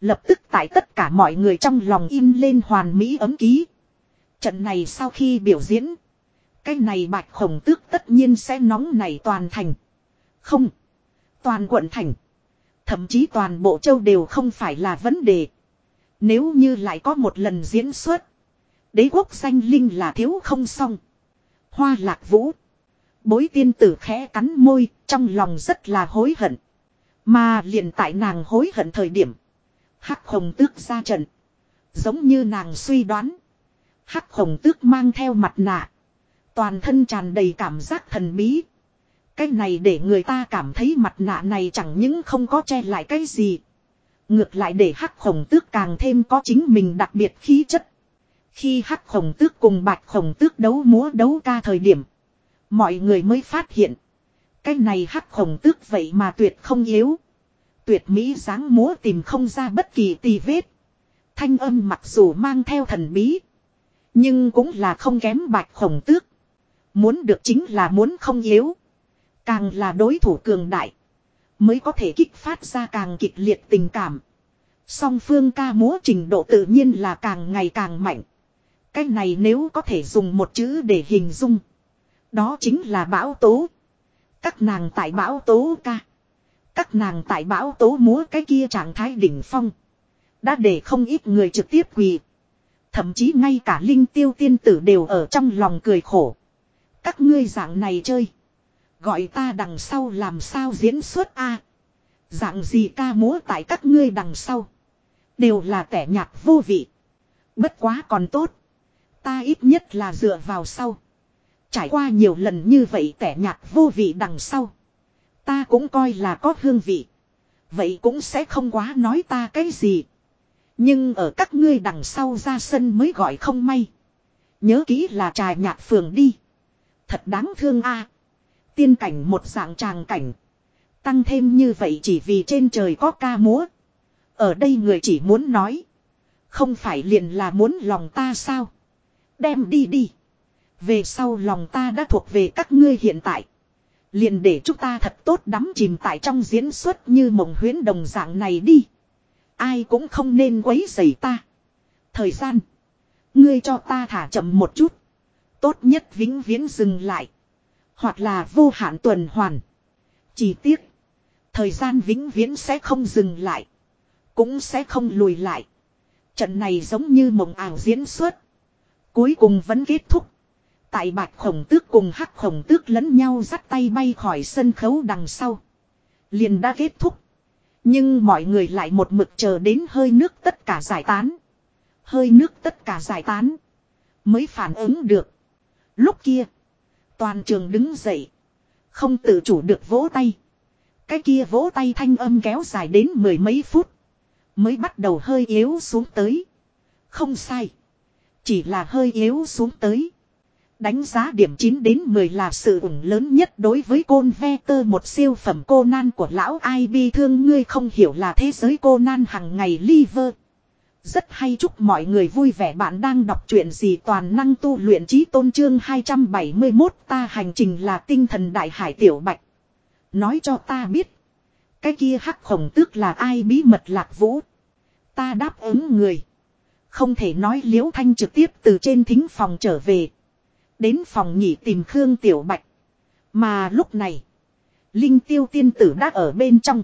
Lập tức tại tất cả mọi người trong lòng in lên hoàn mỹ ấm ký. Trận này sau khi biểu diễn. Cái này bạch khổng tước tất nhiên sẽ nóng này toàn thành. Không. Toàn quận thành. Thậm chí toàn bộ châu đều không phải là vấn đề. Nếu như lại có một lần diễn xuất. Đế quốc danh linh là thiếu không xong. Hoa lạc vũ. Bối tiên tử khẽ cắn môi, trong lòng rất là hối hận. Mà liền tại nàng hối hận thời điểm. Hắc hồng tước ra trận. Giống như nàng suy đoán. Hắc hồng tước mang theo mặt nạ. Toàn thân tràn đầy cảm giác thần bí. Cái này để người ta cảm thấy mặt nạ này chẳng những không có che lại cái gì. Ngược lại để hắc hồng tước càng thêm có chính mình đặc biệt khí chất. Khi hắc khổng tước cùng bạch khổng tước đấu múa đấu ca thời điểm. Mọi người mới phát hiện. Cái này hắc khổng tước vậy mà tuyệt không yếu. Tuyệt mỹ dáng múa tìm không ra bất kỳ tì vết. Thanh âm mặc dù mang theo thần bí. Nhưng cũng là không kém bạch khổng tước. Muốn được chính là muốn không yếu. Càng là đối thủ cường đại. Mới có thể kích phát ra càng kịch liệt tình cảm. Song phương ca múa trình độ tự nhiên là càng ngày càng mạnh. Cái này nếu có thể dùng một chữ để hình dung. Đó chính là bão tố. Các nàng tại bão tố ca. Các nàng tại bão tố múa cái kia trạng thái đỉnh phong. Đã để không ít người trực tiếp quỳ. Thậm chí ngay cả linh tiêu tiên tử đều ở trong lòng cười khổ. Các ngươi dạng này chơi. Gọi ta đằng sau làm sao diễn xuất a Dạng gì ca múa tại các ngươi đằng sau. Đều là kẻ nhạt vô vị. Bất quá còn tốt. Ta ít nhất là dựa vào sau. Trải qua nhiều lần như vậy tẻ nhạt vô vị đằng sau. Ta cũng coi là có hương vị. Vậy cũng sẽ không quá nói ta cái gì. Nhưng ở các ngươi đằng sau ra sân mới gọi không may. Nhớ kỹ là trà nhạc phường đi. Thật đáng thương a. Tiên cảnh một dạng tràng cảnh. Tăng thêm như vậy chỉ vì trên trời có ca múa. Ở đây người chỉ muốn nói. Không phải liền là muốn lòng ta sao. Đem đi đi. Về sau lòng ta đã thuộc về các ngươi hiện tại. Liền để chúng ta thật tốt đắm chìm tại trong diễn xuất như mộng huyến đồng dạng này đi. Ai cũng không nên quấy rầy ta. Thời gian. Ngươi cho ta thả chậm một chút. Tốt nhất vĩnh viễn dừng lại. Hoặc là vô hạn tuần hoàn. Chỉ tiếc. Thời gian vĩnh viễn sẽ không dừng lại. Cũng sẽ không lùi lại. Trận này giống như mộng ảo diễn xuất. Cuối cùng vẫn kết thúc. Tại bạch khổng tước cùng hắc khổng tước lẫn nhau dắt tay bay khỏi sân khấu đằng sau. Liền đã kết thúc. Nhưng mọi người lại một mực chờ đến hơi nước tất cả giải tán. Hơi nước tất cả giải tán. Mới phản ứng được. Lúc kia. Toàn trường đứng dậy. Không tự chủ được vỗ tay. Cái kia vỗ tay thanh âm kéo dài đến mười mấy phút. Mới bắt đầu hơi yếu xuống tới. Không sai. Chỉ là hơi yếu xuống tới. Đánh giá điểm 9 đến 10 là sự ủng lớn nhất đối với côn ve tơ, một siêu phẩm cô nan của lão ai bi thương ngươi không hiểu là thế giới cô nan hằng ngày liver. Rất hay, chúc mọi người vui vẻ bạn đang đọc truyện gì toàn năng tu luyện trí tôn trương 271 ta hành trình là tinh thần đại hải tiểu bạch. Nói cho ta biết. Cái kia hắc khổng tước là ai bí mật lạc vũ. Ta đáp ứng người. Không thể nói liễu thanh trực tiếp từ trên thính phòng trở về. Đến phòng nghỉ tìm Khương Tiểu Bạch. Mà lúc này. Linh tiêu tiên tử đã ở bên trong.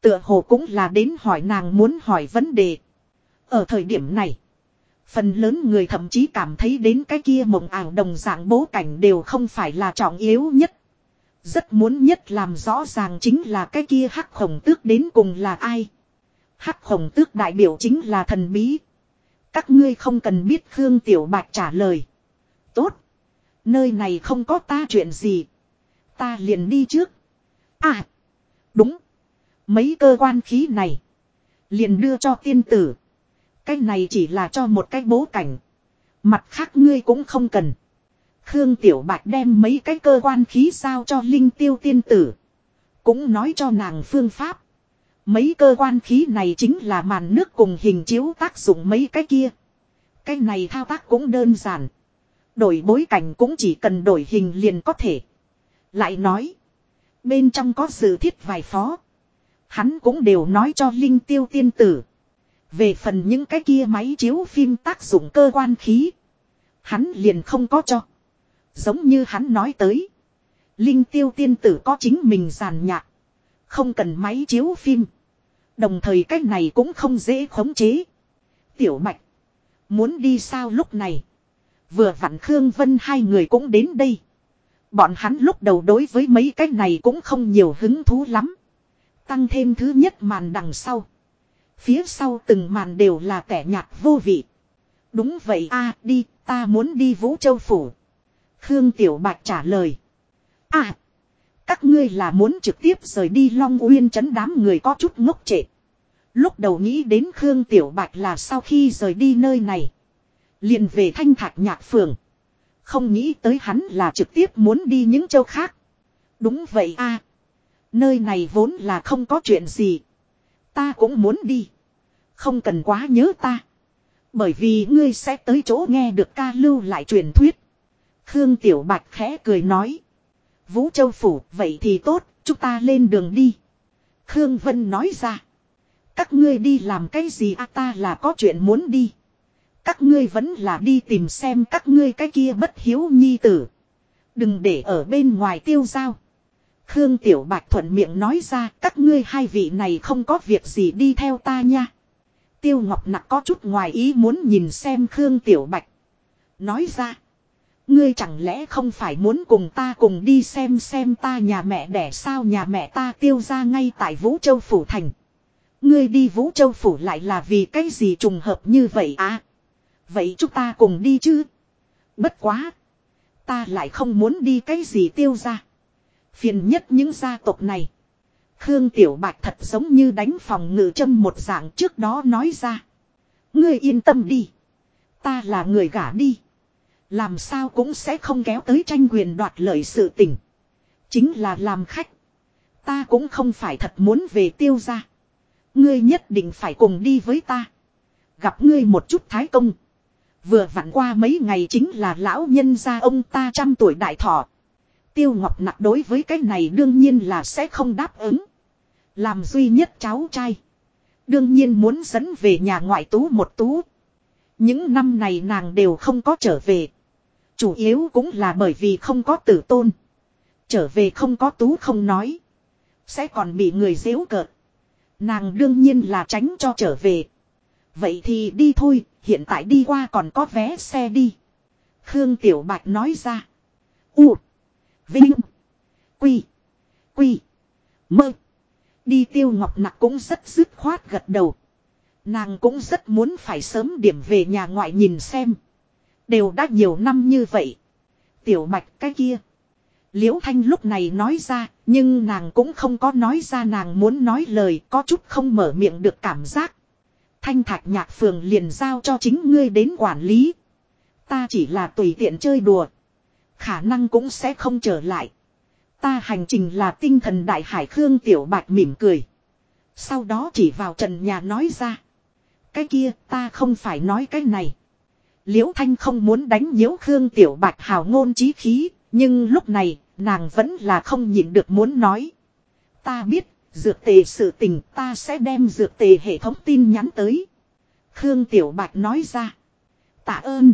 Tựa hồ cũng là đến hỏi nàng muốn hỏi vấn đề. Ở thời điểm này. Phần lớn người thậm chí cảm thấy đến cái kia mộng ảo đồng dạng bố cảnh đều không phải là trọng yếu nhất. Rất muốn nhất làm rõ ràng chính là cái kia hắc khổng tước đến cùng là ai. Hắc khổng tước đại biểu chính là thần bí. Các ngươi không cần biết Khương Tiểu Bạch trả lời. Tốt. Nơi này không có ta chuyện gì. Ta liền đi trước. À. Đúng. Mấy cơ quan khí này. Liền đưa cho tiên tử. Cái này chỉ là cho một cái bố cảnh. Mặt khác ngươi cũng không cần. Khương Tiểu Bạch đem mấy cái cơ quan khí sao cho Linh Tiêu tiên tử. Cũng nói cho nàng phương pháp. Mấy cơ quan khí này chính là màn nước cùng hình chiếu tác dụng mấy cái kia. Cái này thao tác cũng đơn giản. Đổi bối cảnh cũng chỉ cần đổi hình liền có thể. Lại nói. Bên trong có sự thiết vài phó. Hắn cũng đều nói cho Linh Tiêu tiên tử. Về phần những cái kia máy chiếu phim tác dụng cơ quan khí. Hắn liền không có cho. Giống như hắn nói tới. Linh Tiêu tiên tử có chính mình giàn nhạc. Không cần máy chiếu phim. Đồng thời cái này cũng không dễ khống chế. Tiểu Bạch. Muốn đi sao lúc này. Vừa vặn Khương Vân hai người cũng đến đây. Bọn hắn lúc đầu đối với mấy cái này cũng không nhiều hứng thú lắm. Tăng thêm thứ nhất màn đằng sau. Phía sau từng màn đều là kẻ nhạt vô vị. Đúng vậy a đi, ta muốn đi Vũ Châu Phủ. Khương Tiểu Bạch trả lời. À, các ngươi là muốn trực tiếp rời đi Long Uyên chấn đám người có chút ngốc trệ. Lúc đầu nghĩ đến Khương Tiểu Bạch là sau khi rời đi nơi này. liền về thanh thạch nhạc phường. Không nghĩ tới hắn là trực tiếp muốn đi những châu khác. Đúng vậy a Nơi này vốn là không có chuyện gì. Ta cũng muốn đi. Không cần quá nhớ ta. Bởi vì ngươi sẽ tới chỗ nghe được ca lưu lại truyền thuyết. Khương Tiểu Bạch khẽ cười nói. Vũ Châu Phủ, vậy thì tốt, chúng ta lên đường đi. Khương Vân nói ra. Các ngươi đi làm cái gì à ta là có chuyện muốn đi. Các ngươi vẫn là đi tìm xem các ngươi cái kia bất hiếu nhi tử. Đừng để ở bên ngoài tiêu giao. Khương Tiểu Bạch thuận miệng nói ra các ngươi hai vị này không có việc gì đi theo ta nha. Tiêu Ngọc Nặc có chút ngoài ý muốn nhìn xem Khương Tiểu Bạch. Nói ra. Ngươi chẳng lẽ không phải muốn cùng ta cùng đi xem xem ta nhà mẹ đẻ sao nhà mẹ ta tiêu ra ngay tại Vũ Châu Phủ Thành. Ngươi đi Vũ Châu Phủ lại là vì cái gì trùng hợp như vậy à? Vậy chúng ta cùng đi chứ? Bất quá. Ta lại không muốn đi cái gì tiêu ra. Phiền nhất những gia tộc này. Khương Tiểu Bạch thật giống như đánh phòng ngự châm một dạng trước đó nói ra. Ngươi yên tâm đi. Ta là người gả đi. Làm sao cũng sẽ không kéo tới tranh quyền đoạt lợi sự tình. Chính là làm khách. Ta cũng không phải thật muốn về tiêu ra. Ngươi nhất định phải cùng đi với ta. Gặp ngươi một chút thái công. Vừa vặn qua mấy ngày chính là lão nhân gia ông ta trăm tuổi đại thọ. Tiêu Ngọc Nặc đối với cái này đương nhiên là sẽ không đáp ứng. Làm duy nhất cháu trai. Đương nhiên muốn dẫn về nhà ngoại tú một tú. Những năm này nàng đều không có trở về. Chủ yếu cũng là bởi vì không có tử tôn. Trở về không có tú không nói. Sẽ còn bị người dễu cợt. Nàng đương nhiên là tránh cho trở về. Vậy thì đi thôi, hiện tại đi qua còn có vé xe đi. Khương Tiểu Bạch nói ra. U. Vinh. Quy. Quy. Mơ. Đi tiêu ngọc nặc cũng rất dứt khoát gật đầu. Nàng cũng rất muốn phải sớm điểm về nhà ngoại nhìn xem. Đều đã nhiều năm như vậy. Tiểu Bạch cái kia. Liễu Thanh lúc này nói ra, nhưng nàng cũng không có nói ra nàng muốn nói lời, có chút không mở miệng được cảm giác. Thanh thạch nhạc phường liền giao cho chính ngươi đến quản lý. Ta chỉ là tùy tiện chơi đùa. Khả năng cũng sẽ không trở lại. Ta hành trình là tinh thần đại hải Khương Tiểu Bạch mỉm cười. Sau đó chỉ vào trần nhà nói ra. Cái kia ta không phải nói cái này. Liễu Thanh không muốn đánh nhiễu Khương Tiểu Bạch hào ngôn trí khí. Nhưng lúc này, nàng vẫn là không nhịn được muốn nói. Ta biết, dược tề sự tình ta sẽ đem dược tề hệ thống tin nhắn tới. Khương Tiểu Bạch nói ra. Tạ ơn.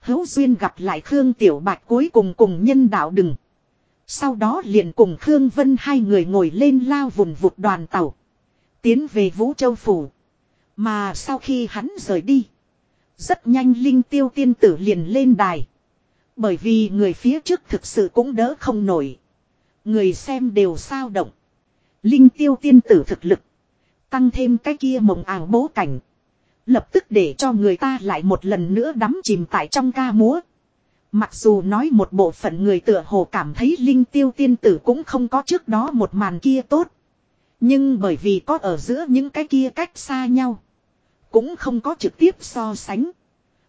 Hữu duyên gặp lại Khương Tiểu Bạch cuối cùng cùng nhân đạo đừng. Sau đó liền cùng Khương Vân hai người ngồi lên lao vùng vụt đoàn tàu. Tiến về Vũ Châu Phủ. Mà sau khi hắn rời đi. Rất nhanh Linh Tiêu Tiên Tử liền lên đài. Bởi vì người phía trước thực sự cũng đỡ không nổi. Người xem đều sao động. Linh Tiêu Tiên Tử thực lực. Tăng thêm cái kia mộng ảo bố cảnh. Lập tức để cho người ta lại một lần nữa đắm chìm tại trong ca múa. Mặc dù nói một bộ phận người tựa hồ cảm thấy linh tiêu tiên tử cũng không có trước đó một màn kia tốt. Nhưng bởi vì có ở giữa những cái kia cách xa nhau. Cũng không có trực tiếp so sánh.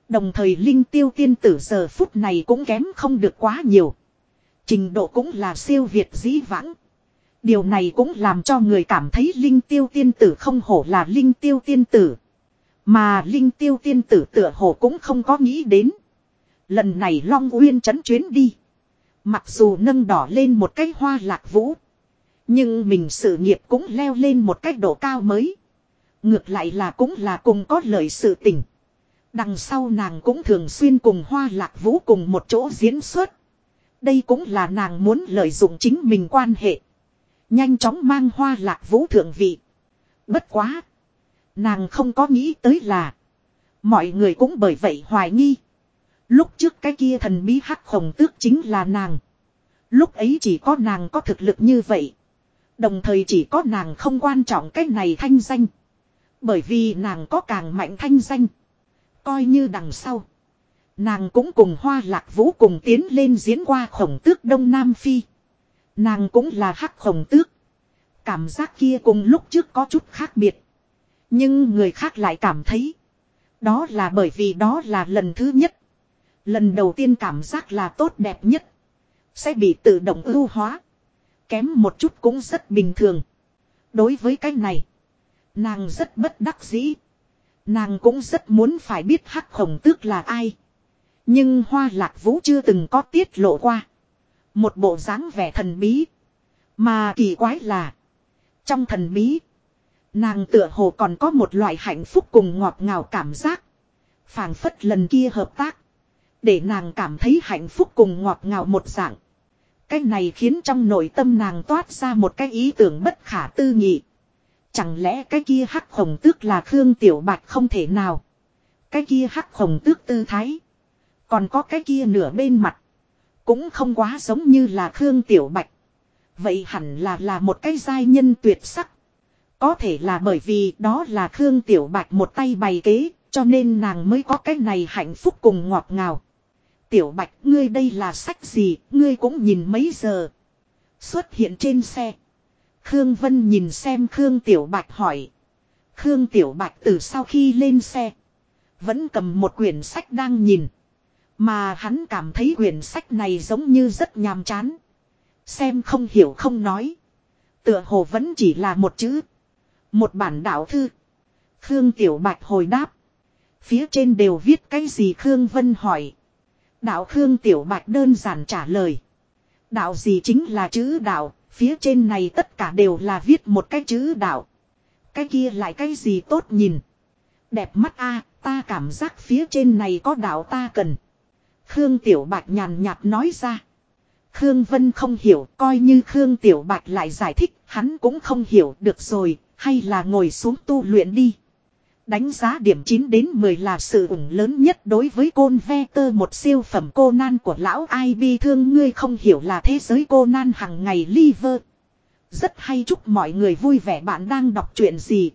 Đồng thời linh tiêu tiên tử giờ phút này cũng kém không được quá nhiều. Trình độ cũng là siêu việt dĩ vãng. Điều này cũng làm cho người cảm thấy linh tiêu tiên tử không hổ là linh tiêu tiên tử. Mà Linh Tiêu Tiên Tử tựa hồ cũng không có nghĩ đến. Lần này Long Uyên chấn chuyến đi. Mặc dù nâng đỏ lên một cái hoa lạc vũ. Nhưng mình sự nghiệp cũng leo lên một cách độ cao mới. Ngược lại là cũng là cùng có lợi sự tình. Đằng sau nàng cũng thường xuyên cùng hoa lạc vũ cùng một chỗ diễn xuất. Đây cũng là nàng muốn lợi dụng chính mình quan hệ. Nhanh chóng mang hoa lạc vũ thượng vị. Bất quá. Nàng không có nghĩ tới là. Mọi người cũng bởi vậy hoài nghi. Lúc trước cái kia thần bí hắc khổng tước chính là nàng. Lúc ấy chỉ có nàng có thực lực như vậy. Đồng thời chỉ có nàng không quan trọng cái này thanh danh. Bởi vì nàng có càng mạnh thanh danh. Coi như đằng sau. Nàng cũng cùng hoa lạc vũ cùng tiến lên diễn qua khổng tước Đông Nam Phi. Nàng cũng là hắc khổng tước. Cảm giác kia cùng lúc trước có chút khác biệt. Nhưng người khác lại cảm thấy. Đó là bởi vì đó là lần thứ nhất. Lần đầu tiên cảm giác là tốt đẹp nhất. Sẽ bị tự động ưu hóa. Kém một chút cũng rất bình thường. Đối với cái này. Nàng rất bất đắc dĩ. Nàng cũng rất muốn phải biết hắc hồng tước là ai. Nhưng hoa lạc vũ chưa từng có tiết lộ qua. Một bộ dáng vẻ thần bí. Mà kỳ quái là. Trong thần bí. Nàng tựa hồ còn có một loại hạnh phúc cùng ngọt ngào cảm giác. phảng phất lần kia hợp tác. Để nàng cảm thấy hạnh phúc cùng ngọt ngào một dạng. Cái này khiến trong nội tâm nàng toát ra một cái ý tưởng bất khả tư nghị. Chẳng lẽ cái kia hắc hồng tước là Khương Tiểu Bạch không thể nào. Cái kia hắc hồng tước tư thái. Còn có cái kia nửa bên mặt. Cũng không quá giống như là Khương Tiểu Bạch. Vậy hẳn là là một cái giai nhân tuyệt sắc. Có thể là bởi vì đó là Khương Tiểu Bạch một tay bày kế, cho nên nàng mới có cái này hạnh phúc cùng ngọt ngào. Tiểu Bạch, ngươi đây là sách gì, ngươi cũng nhìn mấy giờ. Xuất hiện trên xe. Khương Vân nhìn xem Khương Tiểu Bạch hỏi. Khương Tiểu Bạch từ sau khi lên xe. Vẫn cầm một quyển sách đang nhìn. Mà hắn cảm thấy quyển sách này giống như rất nhàm chán. Xem không hiểu không nói. Tựa hồ vẫn chỉ là một chữ. Một bản đạo thư. Khương Tiểu Bạch hồi đáp. Phía trên đều viết cái gì Khương Vân hỏi. Đạo Khương Tiểu Bạch đơn giản trả lời. Đạo gì chính là chữ đạo, phía trên này tất cả đều là viết một cái chữ đạo. Cái kia lại cái gì tốt nhìn. Đẹp mắt a ta cảm giác phía trên này có đạo ta cần. Khương Tiểu Bạch nhàn nhạt nói ra. Khương Vân không hiểu, coi như Khương Tiểu Bạch lại giải thích, hắn cũng không hiểu được rồi, hay là ngồi xuống tu luyện đi. Đánh giá điểm 9 đến 10 là sự ủng lớn nhất đối với côn ve tơ, một siêu phẩm cô nan của lão ai bi thương ngươi không hiểu là thế giới cô nan hằng ngày liver. Rất hay, chúc mọi người vui vẻ bạn đang đọc chuyện gì.